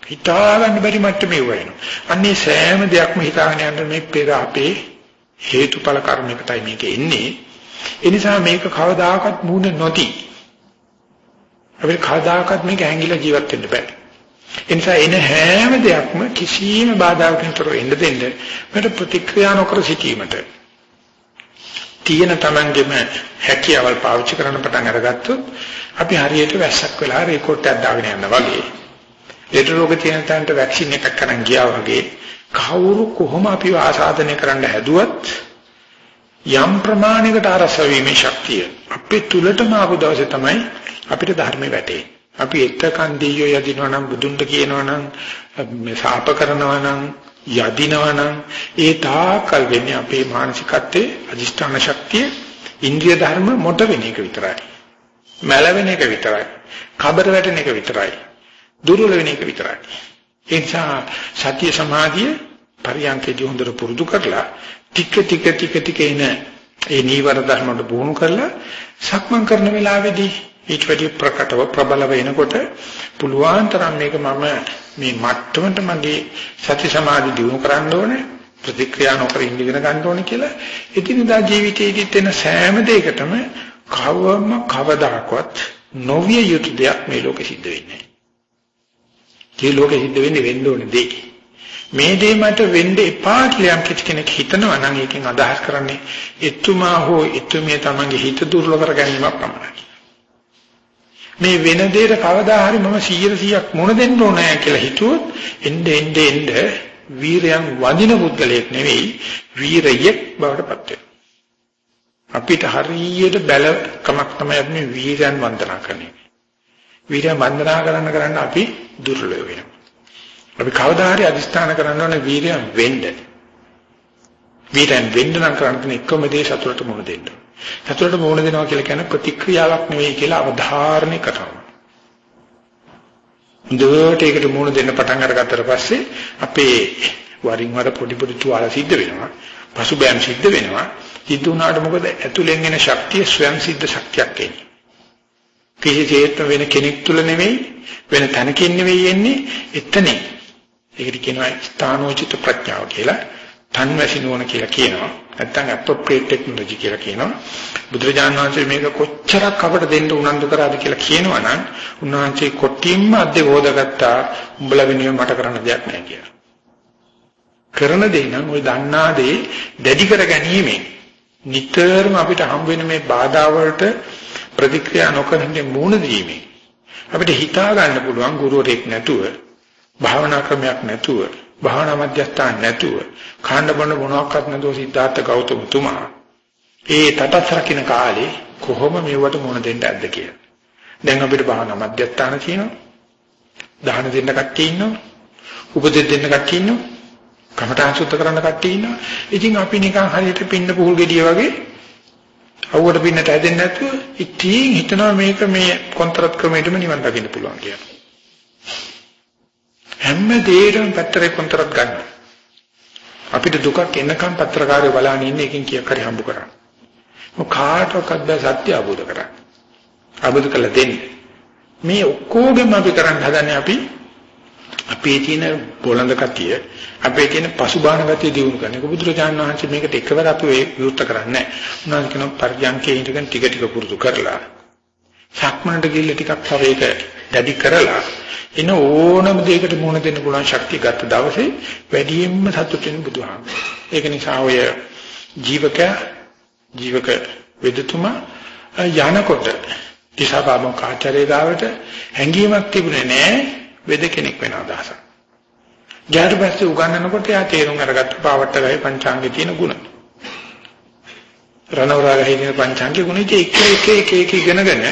හිතා ගන්න බැරි මට්ටමේ වෙනවා. අන්නේ සෑම දෙයක්ම හිතාගෙන යන්න මේ පෙර අපේ හේතුඵල කර්මයකටයි මේක එන්නේ. ඒ නිසා මේක කවදාකවත් මූණ නොදී අපිට කවදාකවත් මේක හැංගිලා ජීවත් වෙන්න බෑ. ඒ නිසා එන හැම දෙයක්ම කිසියම් බාධාකින් තොරව එන්න දෙන්න මට ප්‍රතික්‍රියා නොකර සිටීමට තියෙන Tamanගෙම හැකියාවල් පාවිච්චි කරන්න පටන් අරගත්තොත් අපි හරියට වැස්සක් වෙලා රෙකෝඩ් එකක් දාගෙන යනවා වගේ. ලෙඩ රෝග තියෙන තැනට වැක්සින් එකක් කරන් ගියා වගේ කවුරු කොහොම අපිව ආසාදනය කරන්න හැදුවත් යම් ප්‍රමාණයකට අරස වීමේ ශක්තිය අපේ තුලටම ආපු දවසේ තමයි අපිට ධර්මේ වැටෙන්නේ. අපි එත්තකන් දීයෝ යදිනවා නම් බුදුන්ට කියනවා නම් මේ සාප කරනවා නම් යදිනවා නම් ඒ තාකල් වෙන්නේ අපේ මානසිකත්වයේ අදිෂ්ඨාන ශක්තිය ඉන්ද්‍රිය ධර්ම මොට වෙන එක විතරයි. මැලවෙන එක විතරයි. කබර වැටෙන එක විතරයි. දුර්වල වෙන එක විතරයි. ඒ නිසා සත්‍ය සමාධිය පරියන්කේදී හොඳට පුරුදු කරලා ටික ටික ටික ටික එන ඒ නීවර ධර්ම වලට පුහුණු කරලා සක්මන් කරන වෙලාවේදී ඊට වැඩි ප්‍රකටව ප්‍රබල වෙනකොට පුළුවන් තරම් මේක මම මේ මට්ටමට මගේ සති සමාධි දියුණු කරන්න ඕනේ ප්‍රතික්‍රියා නොකර ඉඳගෙන ගන්න ඕනේ කියලා එදිනදා ජීවිතයේදීත් එන සෑම දෙයකටම කවම කවදාකවත් නොවිය යුතු දෙයක් මේ ලෝකෙ සිද්ධ වෙන්නේ නැහැ. මේ ලෝකෙ සිද්ධ වෙන්නේ වෙන්න ඕනේ දෙයක්. මේ දේ මට වෙන්න එපා කියලා යම් කිසි කෙනෙක් හිතනවා නම් ඒකෙන් අදහස් කරන්නේ එතුමා හෝ එතුමිය තමන්ගේ හිත දුර්වල කර ගැනීමක් පමණයි. මේ වෙන දෙයට කවදා හරි මම 100%ක් මුණ දෙන්න ඕනෑ කියලා හිතුවොත් එnde ende ende වීරයන් වදින පුද්ගලයෙක් නෙවෙයි වීරයෙක් බවට පත් වෙනවා. අපිට හරියට බැලකමක් තමයි අපි වීරයන් වන්දනා කරන්නේ. වීරයන් වන්දනා කරන්න කරන්න අපි දුර්වල වෙනවා. අපි කවදා හරි අදිස්ථාන කරන්න ඕනේ වීරයන් වෙන්න. වීරයන් වෙන්න නම් කරන්න එකම දේ සතුටට මුණ දෙන්න. සතුටට මුණ දෙනවා කියලා කියන්නේ ප්‍රතික්‍රියාවක් නෙවෙයි කියලා අවධාරණය කරනවා. දුවට ඒකට මුණ දෙන්න පටන් අරගත්තට පස්සේ අපේ වරින් වර පොඩි පොඩි තුවාල සිද්ධ වෙනවා. පසුබෑම් සිද්ධ වෙනවා. සිද්ධ වුණාට මොකද ඇතුලෙන් එන ශක්තිය ස්වයං සිද්ධ ශක්තියක් එන්නේ. කිසිසේත්ම වෙන කෙනෙක් තුල නෙවෙයි වෙන තැනකින් නෙවෙයි එන්නේ එතනේ. ඒකට කියනවා ස්ථානෝචිත ප්‍රඥාව කියලා. තන්වැසි නුවණ කියලා කියනවා. නැත්නම් appropriate technology කියලා කියනවා. බුදුරජාණන් වහන්සේ මේක කොච්චරක් අපට දෙන්න උනන්දු කරාද කියලා කියනවනම් උන්වහන්සේ කොටින්ම අධ්‍ය ගෝදගත්තා උඹලා වෙනුවෙන් මට කරන්න දෙයක් නැහැ කියලා. කරන දේ නම් ওই දන්නා දේ දැඩි කර ගැනීමෙන් නිතරම අපිට හම් වෙන මේ බාධා වලට ප්‍රතික්‍රියා නොකරන්නේ මූණ දීමේ අපිට හිතා ගන්න පුළුවන් ගුරුවරයෙක් නැතුව භාවනා ක්‍රමයක් නැතුව භාවනා මධ්‍යස්ථාන නැතුව කාණ්ඩ බොන්න මොනවාක්වත් නැතුව සිද්ධාර්ථ ගෞතම තුමා ඒ තටත් රකින්න කාලේ කොහොම මෙවට මොන දෙන්න ඇද්ද කියලා. දැන් අපිට භාවනා මධ්‍යස්ථාන තියෙනවා. දාන දෙන්න කට්ටිය ඉන්නවා. උපදෙස් දෙන්න කට්ටිය ඉන්නවා. කමඨාන් සුද්ධ කරන්න කට්ටිය ඉන්නවා. ඉතින් අපි නිකන් හරියට පින්න පුහුල් ගෙඩිය වගේ අවුවට පින්නට ඇදෙන්නේ නැතුව ඉතින් හිතනවා මේක මේ කොන්ත්‍රාත් ක්‍රමයටම නිවන් දකින්න පුළුවන් කියලා. හැම දෙයකම පැත්තරේ කොන්තරත් ගන්නවා. අපිට දුකක් එනකම් පත්‍රකාරයෝ බලන්න ඉන්නේ එකකින් කීයක් හරි හම්බ කරන්න. මොක කාටවත් බෑ සත්‍ය අවබෝධ කරගන්න. අවබෝධ කළ දෙන්නේ. මේ ඔක්කොගෙම අපි කරන්න හදන්නේ අපි අපේ තියෙන බොළඳ ගතිය, අපේ තියෙන පසුබාහන ගතිය දිනු කරන එක බුදුරජාණන් වහන්සේ මේකට එකවර අපි ඒ විරුද්ධ කරන්නේ නැහැ. උන්වහන්සේ කියන පරියන්කේ ඉඳගෙන ටික ටික පුරුදු කරලා සක්මනට ගිහිල්ලා ටිකක් තව ඒක දැඩි කරලා එන ඕනම දෙයකට මුහුණ දෙන්න පුළුවන් ශක්තිය ගත්ත දවසේ වැඩියෙන්ම සතුට වෙන බුදුහාමුදුරුවෝ. ඒක නිසා ඔය ජීවක ජීවක වෙදතුමා යනකොට දිසාපාමොක් ආචාර්ය ගාවට හැංගීමක් තිබුණේ නැහැ වෙද කෙනෙක් වෙන අදහසක්. ඊට පස්සේ උගන්වනකොට යා තේරුම් අරගත්ත පාවට්ට ගහේ පංචාංගේ තියෙන ගුණ. රණවරාග හිමින පංචාංගික ගුණ ඉතින් එක එක එක එක ඉගෙනගෙන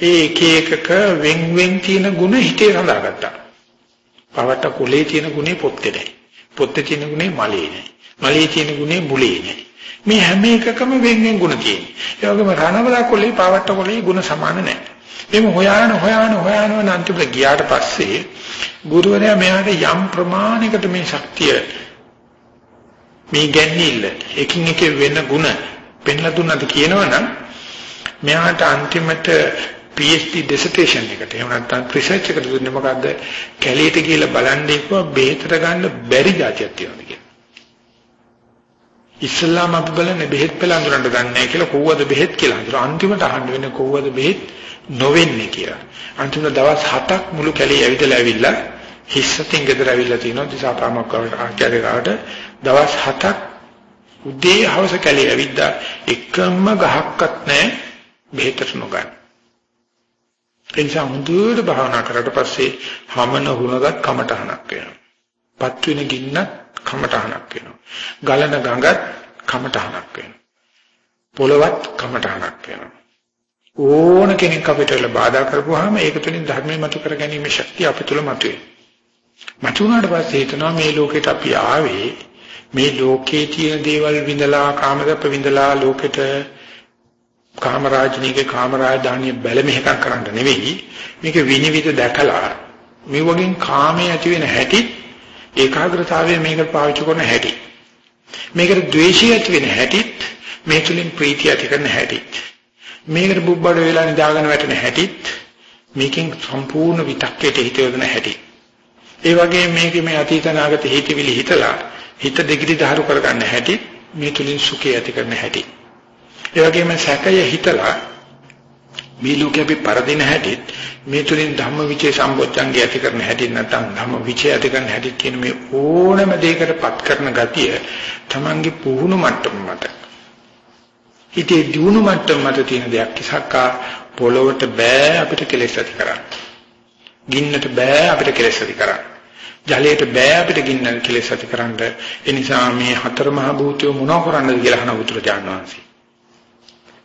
ඒ එක එකක වෙන් වෙන් තියෙන ගුණ හිතේ හදාගත්තා. පවට කුලේ තියෙන ගුණේ පොත්තේ නැහැ. පොත්තේ තියෙන ගුණේ මලේ නැහැ. මලේ තියෙන ගුණේ මුලේ නැහැ. මේ හැම එකකම වෙන් වෙන් ගුණ තියෙනවා. ඒ වගේම රණවරාග කුලේ පවට කුලේ ගුණ සමාන නැහැ. මේ හොයාන හොයාන හොයාන අන්තිමට ගියාට පස්සේ ගුරුවරයා මෙයාට යම් ප්‍රමාණයකට මේ ශක්තිය මේ ගැන්නීල්ල එකින් එක වෙන ಗುಣ පෙන්ලා දුන්නද කියනවනම් මෙයාට අන්තිමට PhD dissertation එකට එහෙම නැත්නම් රිසර්ච් එකට දුන්නේ මොකද්ද? කැලේට ගිහලා බලන්නේ කොහොම බෙහෙතට ගන්න බැරි જાතියක් තියෙනවද කියලා. ඉස්ලාම අපි බලන්නේ බෙහෙත් පෙළ අඳුරන්න ගන්නෑ කියලා කොහොමද බෙහෙත් කියලා අඳුර අන්තිමට අහන්න වෙන්නේ කොහොමද බෙහෙත් නොවෙන්නේ කියලා. අන්තිම දවස් 7ක් මුළු කැලේ ඇවිදලා ඇවිල්ලා හිස්සකින් ගෙදර ඇවිල්ලා තිනවා දිසාපාමක් කරලා ආච්චාරේ ගාවට දවස් 7ක් උදේ හවස කැලේ ඇවිද්දා එකම ගහක්වත් නැහැ බෙහෙතට නොගන්න. එනිසා මුදුවට භාවනා කරලා පස්සේ හමන හුණගත් කමටහනක් වෙනවා. පත් වෙන ගින්නක් කමටහනක් වෙනවා. ගලන ගඟත් කමටහනක් වෙනවා. පොළවත් කමටහනක් වෙනවා. ඕන කෙනෙක් අපිට බාධා කරපුවාම ඒක තුළින් ධර්මය මතු කර ගැනීම ශක්තිය අපිට තුළ මතුවේ. මතුනාට පස්සේ හිතනවා මේ ලෝකෙට අපි ආවේ මේ ලෝකේ තියෙන දේවල් විඳලා කාමදප්ප විඳලා ලෝකෙට කාමරාජනීගේ කාමරාජධානිය බැල මෙහෙකම් කරන්න නෙවෙයි. මේක විනිවිද දැකලා මේ වගේ කාමයේ ඇති වෙන හැටි ඒකාග්‍රතාවය මේකට පාවිච්චි කරන හැටි මේකට ද්වේෂය ඇති වෙන හැටි මේ තුලින් ප්‍රීතිය ඇති කරන හැටි මේකට බුබ්බඩ වෙලා නිදාගෙන වැටෙන හැටි මේකෙන් සම්පූර්ණ විතක්කයට හිත යොදන හැටි. ඒ වගේ මේකේ මේ අතීත නාගත හිතවිලි හිතලා හිත දෙගිඩි දහරු කරගන්න හැටි මේ තුලින් සුඛය ඇති කරන හැටි. ඒ වගේම සැකය හිතලා මේ ලෝකේ අපි පරදින හැටි මේ තුලින් ධම්මවිචේ සම්බොච්චංගය ඇති කරන හැටි නැත්නම් ධම්මවිචේ ඇති කරන හැටි කියන මේ ඕනම දෙයකටපත් කරන ගතිය Tamange පුහුණු මට්ටම මත. හිතේ දියුණු මට්ටම මත තියෙන දෙයක් කිසක්කා පොළොවට බෑ අපිට කෙලෙස් ඇති කරන්න. ගින්නට බෑ අපිට කෙලෙස් ඇති කරන්න. ජලයට බෑ අපිට ගින්න කෙලෙස් ඇතිකරන්න. ඒ නිසා මේ හතර මහ භූතය මොනව කරන්නද කියලා අහන උතුරජාන වහන්සේ.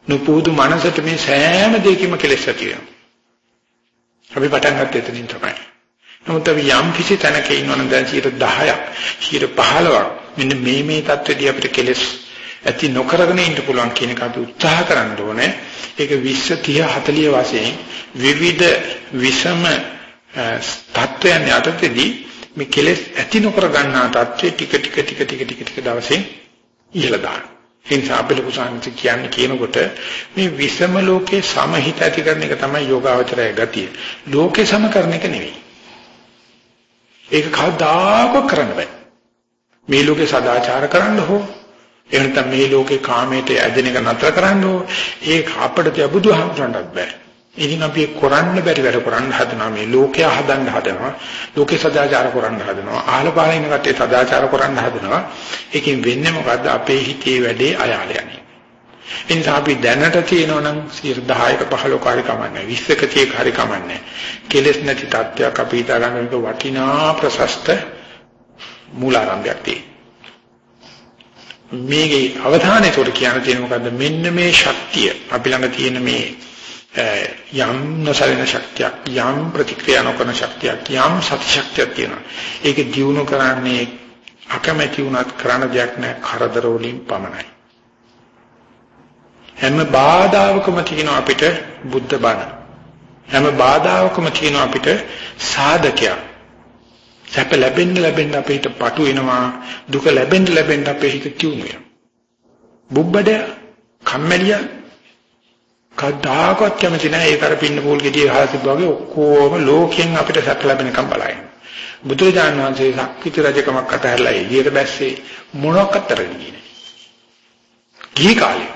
නුපුදු මනසට මේ සෑම දෙයකම කෙලෙස් ඇති වෙනවා. අපි පටන් ගත්තේ එතනින් තමයි. නමුත් අපි යම් කිසි තැනක ඉන්නවනම් දැන් 10ක් 15ක් මෙන්න මේ මේ தත්ත්වෙදී අපිට කෙලෙස් ඇති නොකරගෙන ඉන්න පුළුවන් කියන එක අපි උත්සාහ කරන්න ඕනේ. ඒක 20 30 40 වශයෙන් විවිධ විෂම තත්ත්වයන් යටතේදී මේ කෙලෙස් ඇති නොකර ගන්නා තත්ත්වයේ ටික ටික ටික ටික ටික ටික දවසේ ඉහළ දාන. ඒ නිසා අපේ කුසාන්ති කියන්නේ කියනකොට මේ විසම ලෝකේ සමහිත ඇති කරන එක තමයි යෝගාවචරය ගතිය. ලෝකේ සම කරන එක නෙවෙයි. ඒක කවදාකවත් කරන්න බෑ. මේ ලෝකේ සදාචාර කරන්න හෝ එහෙම නැත්නම් මේ ලෝකේ කාමයට ඇදෙන එක නතර කරන්න ඕ ඒක අපිට තිය බුදුහාමුදුරන්ටත් බෑ ඉතින් අපි කරන්න බැරි වැඩ කරන්න හදනවා. මේ ලෝකයා හදන්න හදනවා. ලෝකේ සදාචාර කරන්න හදනවා. අහල පහල ඉන්න කට්ටිය සදාචාර කරන්න හදනවා. ඒකෙන් වෙන්නේ මොකද්ද? අපේ හිතේ වැඩේ අයාල යන්නේ එනිසා අපි දැනට තියෙනවා නම් 10ක 15ක හරි කමන්නේ. 20ක 30ක හරි කමන්නේ. කෙලෙස් නැති තත්ත්වයක් අපි හිතා ගන්න එක වටිනා ප්‍රශස්ත මූලාරම්භයක් තියෙනවා. මේකේ අවධානය උඩ කියන තියෙන මොකද්ද? මෙන්න මේ ශක්තිය. අපි ළඟ තියෙන මේ යම් නොසලෙන ශක්තියක් යම් ප්‍රතික්‍රියා නොකරන ශක්තියක් යම් සති ශක්තියක් තියෙනවා. ඒක දියුණු කරන්නේ අකමැති වුණත් කරන්න දෙයක් නැහැ කරදර වලින් පමණයි. හැම බාධාවකම තියෙන අපිට බුද්ධ බණ. හැම බාධාවකම තියෙන අපිට සාධකයක්. සැප ලැබෙන්න ලැබෙන්න අපිට පටු වෙනවා දුක ලැබෙන්න ලැබෙන්න අපේ හිත තියුණු වෙනවා. බුබ්බඩ කම්මැලියා කවදාකවත් කැමති නැහැ ඒ තර පින්න පූල් ගෙඩිය අහලා තිබ්බා වගේ ඔක්කොම ලෝකයෙන් අපිට සැප ලැබෙනකම් බලائیں. බුදුරජාණන් වහන්සේ ශක්ති රජකමක් අතහැරලා එළියට බැස්සේ මොනවක් අතරන්නේ නෑ. ගිහි කාලේ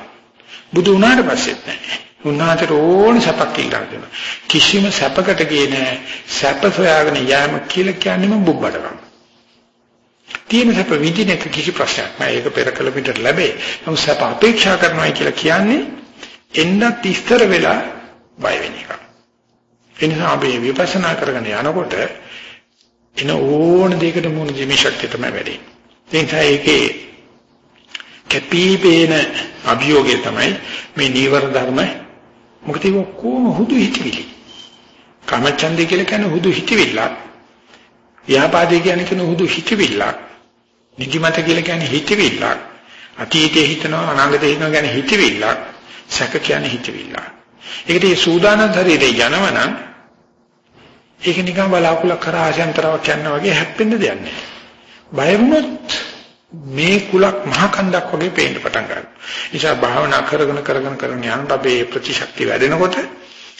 බුදු වුණාට පස්සෙත් නෑ. උන්වහන්සේට ඕන සැපක් කියලා දෙනවා. කිසිම සැපකට ගියේ නෑ. සැප සොයාගෙන යෑම කියලා කියන්නේම බුබ්බඩකම. තියෙන සැප විඳින එක කිසි ප්‍රශ්නයක් නෑ. ඒක පෙර කල පිටට ලැබේ. නමුත් සැප අපේක්ෂා කරනවා කියලා කියන්නේ එන්නත් ඉස්තර වෙලා බය වෙන එක. ඒ නිසා අපි විපස්සනා කරගෙන යනකොට එන ඕන දෙයකට මුහුණ දෙමි ශක්තිය තමයි වැඩි. ඒ නිසා ඒකේ කැපිපේන අභියෝගය තමයි මේ නීවර ධර්ම මොකද ඒක කොහොම හුදු හිතවිලි. කාමචන්දේ කියලා කියන්නේ හුදු හිතවිල්ලක්. ව්‍යාපාදේ කියන්නේ කියන හුදු හිතවිල්ලක්. නිදිමත කියලා කියන්නේ හිතවිල්ලක්. අතීතයේ හිතනවා අනාගතයේ හිතනවා කියන්නේ හිතවිල්ලක්. සැක කියන්නේ හිතවිල්ල. ඒකට මේ සූදානම් ශරීරේ යනවනම් ඒක නිකන් බලාකුලක් කරා ආශයන්තරවක් යනවා වගේ හැප්පෙන්න දෙයක් නැහැ. බය වුණොත් මේ කුලක් මහ කන්දක් වගේ පේන්න පටන් ගන්නවා. නිසා භාවනා කරගෙන කරගෙන කරගෙන යනකොට අපේ ප්‍රතිශක්තිය වැඩෙනකොට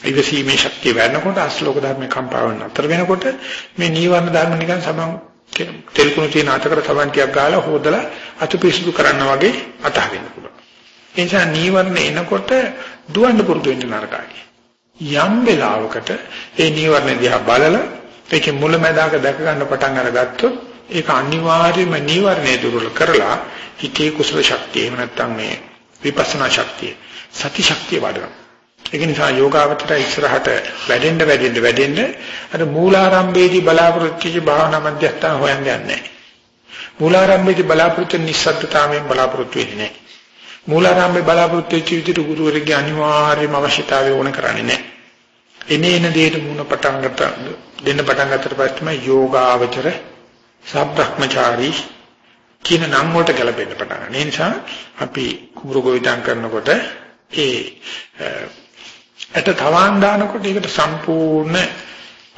ඉවසීමේ ශක්තිය වැඩෙනකොට අශ්ලෝක ධර්මේ කම්පාවන් අතර වෙනකොට මේ නීවරණ ධර්ම නිකන් සමන් තෙල් කුණු තියෙන අතකට සමන් ටිකක් ගාලා හොදලා අතු පිරිසුදු කරන්න වගේ අතහරින්න පුළුවන්. ඒ නිසා නීවරණ එනකොට දුවන්න පුරුදු වෙන්න නරකයි. යම් වෙලාවකට ඒ නීවරණ දිහා බලලා ඒකේ මුලැමැදාක දැක ගන්න පටන් අරගත්තොත් ඒක අනිවාර්යයෙන්ම නීවරණය දුර්වල කරලා හිතේ කුසල ශක්තිය එහෙම නැත්නම් මේ විපස්සනා ශක්තිය සති ශක්තිය වඩනවා. ඒක නිසා යෝගාවචර ඉස්සරහට වැඩෙන්න වැඩෙන්න වැඩෙන්න අර මූලාරම්භයේදී බලාපොරොත්තු වෙච්ච භාවනා මධ්‍යස්ථාන හොයන්න යන්නේ නැහැ. මූලාරම්භයේදී බලාපොරොත්තු නිස්සද්දතාවයෙන් බලාපොරොත්තු වෙන්නේ නැහැ. මූලාරම්භයේ බලාපොරොත්තු වෙච්ච විදිහට ගුරුවරගේ අනිවාර්යම අවශ්‍යතාවය ඕන කරන්නේ නැහැ. එනේ එන දෙයට මුණ පටන් ගන්න දෙන්න පටන් ගත්තට පස්සේ තමයි යෝගාවචර සබ්‍රහ්මචාරී කියන නම් වලට ගැලපෙන්න පටන් ගන්න. ඒ නිසා අපි කුඹුර ගොවිතැන් කරනකොට ඒ ඇට තවාන් දානකොට ඒකට සම්පූර්ණ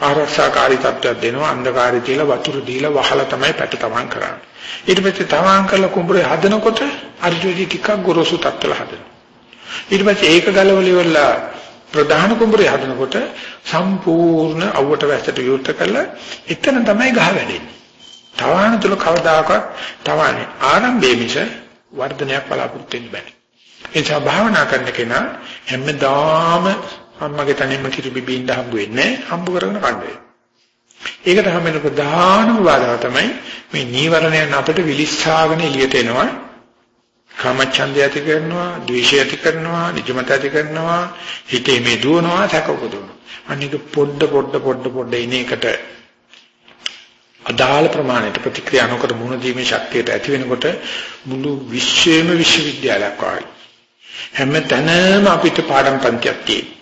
ආරක්ෂාකාරී තත්ත්වයක් දෙනවා අන්ධකාරය තියලා වතුර දීලා වහලා තමයි පැට තවාන් කරන්නේ. ඊට පස්සේ තවාන් කරලා කුඹුරේ හදනකොට අර්ජුනදී ටිකක් ගොරෝසු තත්ත්වල හදනවා. ඊට පස්සේ ඒක ගලවල ඉවරලා ප්‍රධාන කුඹුරේ හදනකොට සම්පූර්ණ අවුවට වැස්සට විවෘත කරලා එතන තමයි ගහ වැඩෙන්නේ. තවාන තුල කවදාකවත් තවානේ ආරම්භයේ මිස වර්ධනයක් බලාපොරොත්තු වෙන්න බෑ. ඒ නිසා භාවනා කරන කෙනා හැමදාම අම්මගේ තනින්ම කිරි බිබින්න හම්බ වෙන්නේ හම්බ කරගෙන කන්නේ. ඒකට හැමෙන ප්‍රධානම බාධා තමයි මේ නීවරණයන් අපිට විලිස්සාගෙන එළියට එනවා. කාමච්ඡන්දය ඇති කරනවා, ද්වේෂය ඇති කරනවා, නිජමත ඇති කරනවා, හිතේ මේ දුවනවා, සැක උපදවනවා. අනික පොඩ පොඩ පොඩ පොඩ එන එකට අදාළ ප්‍රමාණයට ප්‍රතික්‍රියා නොකර මුණ දීමේ ශක්තියට ඇති වෙනකොට මුළු විශ්වයේම විශ්වවිද්‍යාලයක් වගේ හැම තැනම අපිට පාඩම් පන්තියක් තියෙනවා.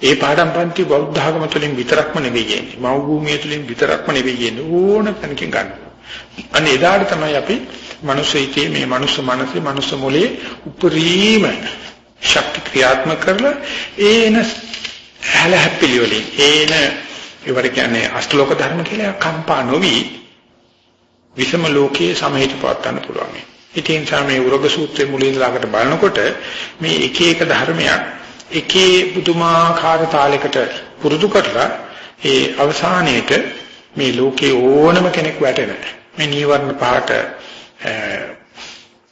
ඒ පාඩම් පන්ති බෞද්ධ ආගම තුළින් විතරක්ම නෙවෙයි යන්නේ. මව් භූමිය තුළින් විතරක්ම නෙවෙයි යන්නේ. ඕන තැනකින් ගන්න. අනේ එදාට තමයි අපි මනුස්ස හිතේ මේ මනුස්ස මනසේ මනුස්ස මොලේ උපරිම ශක්ති ක්‍රියාත්මක කරලා ඒන හැල හැපිලි වලින් ඒන ඒවට කියන්නේ අෂ්ටලෝක ධර්ම කියලා කම්පා නොවි විසම ලෝකයේ සමහිත පවත්වන්න පුළුවන්. ඉතින් සාමේ උරග සූත්‍රයේ මුලින් ලාකට බලනකොට මේ එක එක ධර්මයක් එකේ පුදුමාකාර තාලයකට පුරුදු කරලා ඒ අවසානයේට මේ ලෝකේ ඕනම කෙනෙක් වැටෙන මේ නීවරණ පහට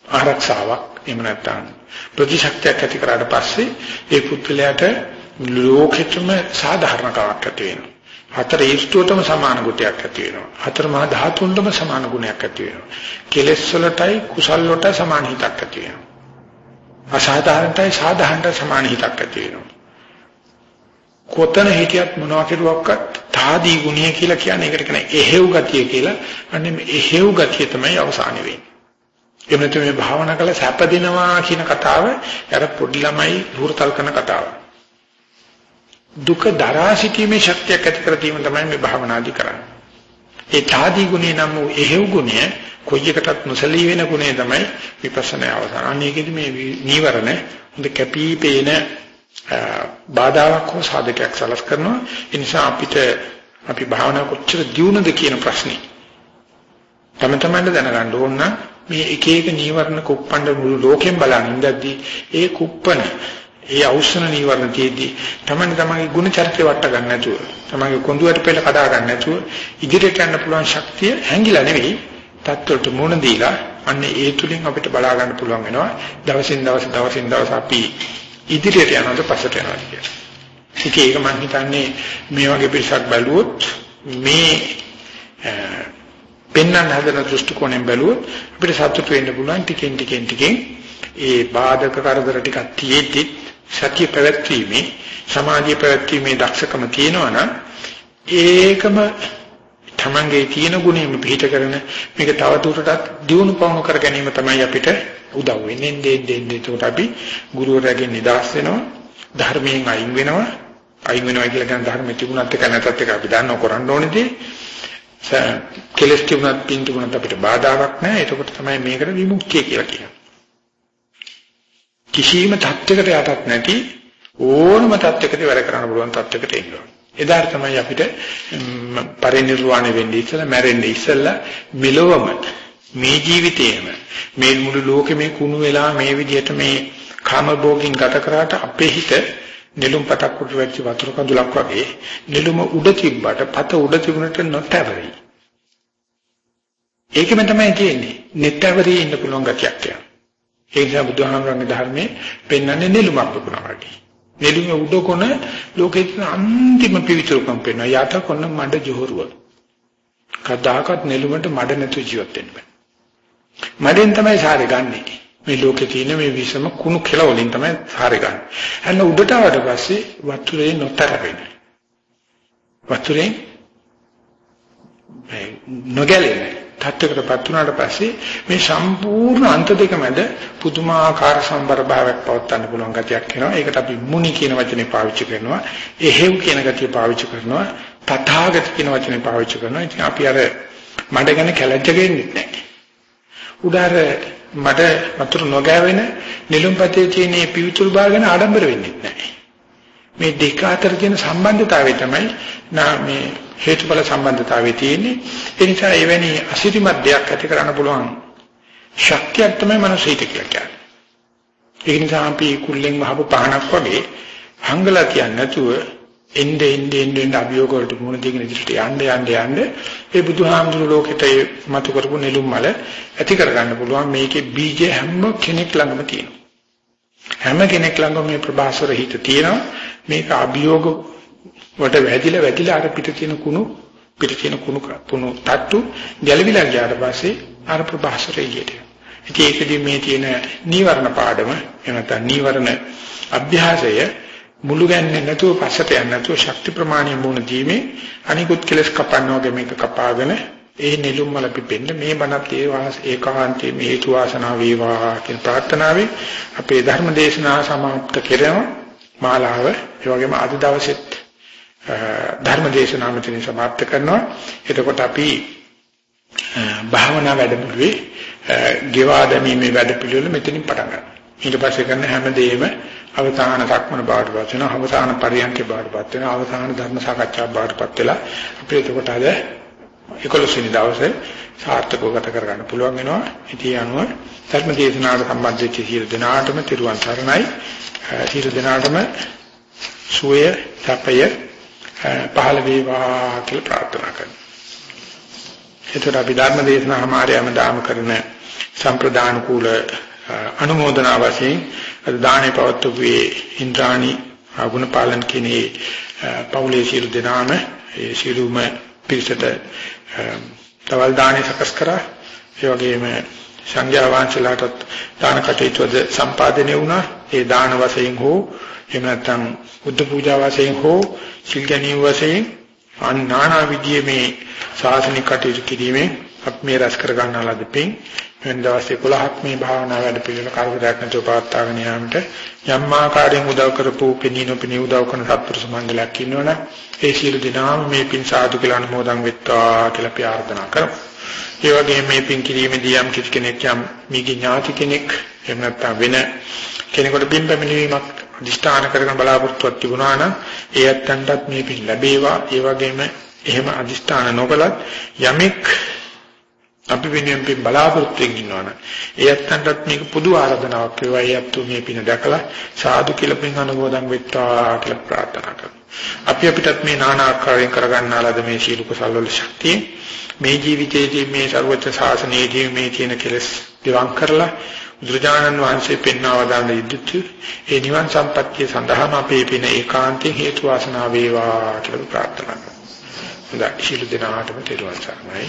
ආරක්ෂාවක් එහෙම නැත්නම් ප්‍රතිශක්තියක් ඇති කරාට පස්සේ ඒ පුද්ගලයාට ලෝකෙටම සාධාරණකමක් ඇති වෙනවා. හතර ඊස්තුවටම සමාන ගුණයක් ඇති වෙනවා. හතර මහා ධාතුන්ටම සමාන ගුණයක් ඇති වෙනවා. කෙලෙස් වලටයි කුසල් වලට සමාන හිතක් ඇති වෙනවා. අසාධාරණටයි සාධාරණට සමාන හිතක් ඇති වෙනවා. කොතන හිටියත් මොනවා කෙරුවක්වත් තාදී ගුණය කියලා කියන්නේ ඒකට කියන එහෙව් ගතිය කියලා. අන්නේ මේ එහෙව් ගතිය තමයි අවසානෙ වෙන්නේ. එහෙම නැත්නම් මේ භාවනා කළ සැපදිනවා කියන කතාව අර පොඩි ළමයි හුරතල් කරන කතාවක්. දුක දරා සිටීමේ ශක්තියක් ඇති කර ගැනීම තමයි මේ භාවනාදි කරන්නේ. ඒ තාදී ගුණේ නම් වූ එහෙව් ගුණය කොයි එකටත් නොසලී වෙන ගුණය තමයි විපස්සනා අවසාන. අනේකෙදි මේ නීවරණ හොඳ කැපිපේන බාධාවක් හෝ සාධකයක් සලස් කරනවා. ඒ නිසා අපිට අපි භාවනා කොච්චර දියුණුද කියන ප්‍රශ්නේ තම තමන්ට දැනගන්න ඕන මේ එක එක නීවරණ කුප්පණ්ඩ මුළු ලෝකෙම බලන් ඉඳද්දී ඒ කුප්පණ ඒ අවශ්‍යන නීවරණ තියේදී තමයි තමන්ගේ ගුණ චරිතය වට ගන්න නැතුව තමන්ගේ කොඳුයට පෙළ කඩා ගන්න නැතුව ඉදිරියට යන්න පුළුවන් ශක්තිය හැංගිලා නෙවෙයි තත්ත්වයට මුණ දීලා අන්න ඒ තුලින් අපිට බලා ගන්න පුළුවන් වෙනවා දවසින් දවස දවසින් දවස අපි ඉදිරියට යනකොට පස්සට යනවා කියන්නේ. ඒක මම හිතන්නේ මේ වගේ පිරිසක් බැලුවොත් මේ පෙන්වන්න හදන දෘෂ්ටි කෝණයෙන් බැලුවොත් අපිට සතුට වෙන්න පුළුවන් ටිකෙන් ටිකෙන් ටිකෙන් ඒ බාධක කරදර ටිකක් තියෙද්දි සතිය පැවැත්වීමේ සමාධිය පැවැත්වීමේ දක්ෂකම තියෙනවා නම් ඒකම තමන්ගේ තියෙන ගුණෙම පිළිහිට කරන මේක තව දුරටත් දියුණු පවණු කර ගැනීම තමයි අපිට උදව් වෙන්නේ. එන්නේ එන්නේ එතකොට අපි ගුරුවරයාගෙන් නිදහස් වෙනවා, ධර්මයෙන් අයින් වෙනවා. අයින් වෙනවා කියලා කියන ධර්මෙ තිබුණත් එක නැතත් එක අපි දන්නව කරන්න ඕනේදී කෙලස් තිබුණත් පින් තිබුණත් අපිට බාධාවක් නැහැ. එතකොට තමයි මේකට විමුක්තිය කියලා කියන්නේ. කිසියම් තත්යකට යටත් නැති ඕනම තත්යකට වැඩ කරන්න පුළුවන් තත්යකට එන්න ඕනේ. එදාට තමයි අපිට පරිනිර්වාණය වෙන්නේ ඉස්සලා මැරෙන්නේ ඉස්සලා මෙලොවම මේ ජීවිතේම මේ මුළු ලෝකෙම කුණු වෙලා මේ විදිහට මේ කාම භෝගින් ගත කරාට අපේ හිත නෙළුම් පතක් උඩ වෙච්ච වතුර කඳුලක් වගේ නෙළුම උඩ තිබ්බට පත උඩ තිබුණට නොතැවරි. ඒකම තමයි තියෙන්නේ. netaveri ඉන්න පුළුවන් ගතියක් තියෙනවා. ඒ නිසා බුදුහාමරගේ ධර්මයේ පෙන්වන්නේ නෙළුමක් පුරනවා වගේ. නෙළුමේ උඩ කොන ලෝකේ තියෙන අන්තිම පිවිතුරුකම් පෙන්වනවා. යට කොන මඩ ජොහරුව. කදාකත් නෙළුමට මඩ නැතුව ජීවත් වෙන්න බෑ. මඩෙන් තමයි සාරේ ගන්නෙ. මේ ලෝකේ තියෙන මේ විසම කුණු කෙල වලින් තමයි සාරේ ගන්න. අන්න උඩට ආවට පස්සේ වතුරේ නොතර වෙන්නේ. වතුරෙන් නොගැලෙන්නේ. තත්ත්වයකටපත් වුණාට පස්සේ මේ සම්පූර්ණ අන්ත දෙක මැද පුදුමාකාර සම්බර භාවයක් පවත්වන්න පුළුවන් ගතියක් එනවා. ඒකට අපි මුනි කියන වචනේ පාවිච්චි කරනවා. එහෙව් කියන ගතිය පාවිච්චි කරනවා. තථාගත කියන වචනේ පාවිච්චි කරනවා. ඉතින් අපි අර මඩ ගැන කැලැජ්ජ ගෙන්නේ නැහැ. උදාර මඩ වතුර නොගෑවෙන නිලුම්පතේ තියෙන මේ පිවිතුරු භාගන ආඩම්බර වෙන්නේ නැහැ. මේ දෙක අතර තියෙන සම්බන්ධතාවය තමයි මේ හේතුඵල සම්බන්ධතාවය තියෙන්නේ. ඒ නිසා එවැනි අසිරිමත් දෙයක් ඇති කරන්න පුළුවන් ශක්තියක් තමයි මනසීත කියලා කියන්නේ. ඒ නිසා අපි කුල්ලෙන් වහපු පහනක් වගේ හංගලා කියන්නේ නැතුව එnde ende ende ende අභියෝග වලට මුහුණ දෙගෙන ඉදිරියට යන්න යන්න යන්න ඒ බුදුහාමුදුරු ලෝකෙට මතු කරපු නෙළුම් මල ඇති කරගන්න පුළුවන් මේකේ බීජ හැම කෙනෙක් ළඟම තියෙනවා. හැම කෙනෙක් ළඟම මේ ප්‍රභාසර හිත තියෙනවා. මේක අභියෝග වට වැදිලා වැදිලා අර පිට තියෙන කුණු පිට තියෙන කුණු කුණු තට්ටු ගැලවිලා ගියාට පස්සේ අර ප්‍රභාසරය එළියට. ඉතින් ඒකදී මේ තියෙන නීවරණ පාඩම එහෙම නැත්නම් නීවරණ අභ්‍යාසය මුළු ගන්නේ නැතුව පස්සට යන්නේ නැතුව ශක්ති ප්‍රමාණය මුණ දීමේ අනිකුත් කෙලස් කපන්න වගේ මේක කපාගෙන ඒ නෙළුම් මල පිපෙන්න මේ බණත් ඒ වාස ඒකාන්තයේ මේ හේතු වාසනා වේවා කියන ප්‍රාර්ථනාවෙන් අපේ ධර්ම දේශනාව සමාප්ත කරනවා මාලාව ඒ වගේම අද දවසෙත් ධර්ම දේශනාව මෙතනින් સમાપ્ત කරනවා. එතකොට අපි භාවනා වැඩමුළුවේ ගෙවා දැමීමේ වැඩපිළිවෙල මෙතනින් පටන් ගන්නවා. ඊට පස්සේ කරන හැමදේම අවසාන සක්මන බාටපත් වෙනවා. අවසාන පරියන්කේ බාටපත් වෙනවා. අවසාන ධර්ම සාකච්ඡා බාටපත් වෙලා අපි එතකොට අද 11 වෙනි දවසේ සාර්ථකව ගත කරගන්න පුළුවන් වෙනවා. ඉතින් අනුව ධර්ම දේශනාවට සම්බන්ධ වෙච්ච සියලු දෙනාටම තිරුවන් සරණයි. සියලු දෙනාටම සුවය, සැපය පහළ වේවා කියලා ප්‍රාර්ථනා කරනවා. එතකොට අපි ධර්ම දේශනා හැමාරයම දාම කරන සම්ප්‍රදාන කුල අනුමೋದනා වශයෙන් අද දානේ පවත්වුවේ ඉන්ද්‍රාණි ආගුණ පාලන කිනේ පෞලේ සියලු දෙනාම ඒ සියලුම පිරිසට තවල් දානේ සකස් කරා. ඒ වගේම සංඝයා වහන්සේලාටත් දාන කටයුතුද සම්පාදනය වුණා. ඒ දාන වශයෙන් හෝ එහෙම නැත්නම් බුද්ධ පූජා වශයෙන් හෝ සිල් ගැනීම වශයෙන් අනානා විදියේ මේ ශාසනික කටයුතු කිරීමෙන් අපි මේ රැස් කර ගන්නා ලදපින් වෙන දවස් 11ක් මේ භාවනා වැඩ පිළිවෙල කරදරයක් නැතුව පවත්වාගෙන යාමට යම් ආකාරයෙන් උදව් කරපු පිනිනු පිනි උදව් කරන සත්පුරුෂ මණ්ඩලයක් ඉන්නවනේ ඒ සියලු දෙනාම මේ පින් සාදු කියලා අනුමෝදන් වෙත්වා කියලා අපි ආර්දනා කරමු. ඒ වගේම මේ පින් කිරීමේදී යම් කිසි කෙනෙක් යම් මිගේ ඥාති කෙනෙක් එහෙම නැත්නම් වෙන කෙනෙකුට පින් පැමිණීමක් අදිෂ්ඨාන කරගෙන බලාපොරොත්තුවක් තිබුණා නම් ඒ ඇත්තන්ටත් මේ පින් ලැබේවා ඒ වගේම එහෙම අදිෂ්ඨාන නොකලත් යමෙක් අපි වෙනුවෙන් පින් බලාපොරොත්තුෙන් ඉන්නවනම් ඒ ඇත්තන්ටත් මේක පොදු ආරාධනාවක් වේවා ඒ ඇත්තෝ මේ පින දැකලා සාදු කියලා පින් අනුමෝදන් වෙත්වා කියලා ප්‍රාර්ථනා කරමු. අපි අපිටත් මේ নানা ආකාරයෙන් කරගන්නාලාද මේ සීල කුසල්වල ශක්තිය මේ ජීවිතයේදී මේ ਸਰවච සාසනයේදී මේ තියෙන කෙලෙස් දිවං කරලා බුදුරජාණන් වහන්සේ පෙන්වා දාන ඉදිරි ඒ නිවන් සම්පත්තිය සඳහාම අපේ පින ඒකාන්තයෙන් හේතු වාසනා වේවා කියලා ප්‍රාර්ථනා කරමු. හොඳයි සීල දෙනාටම තෙරුවන් සරණයි.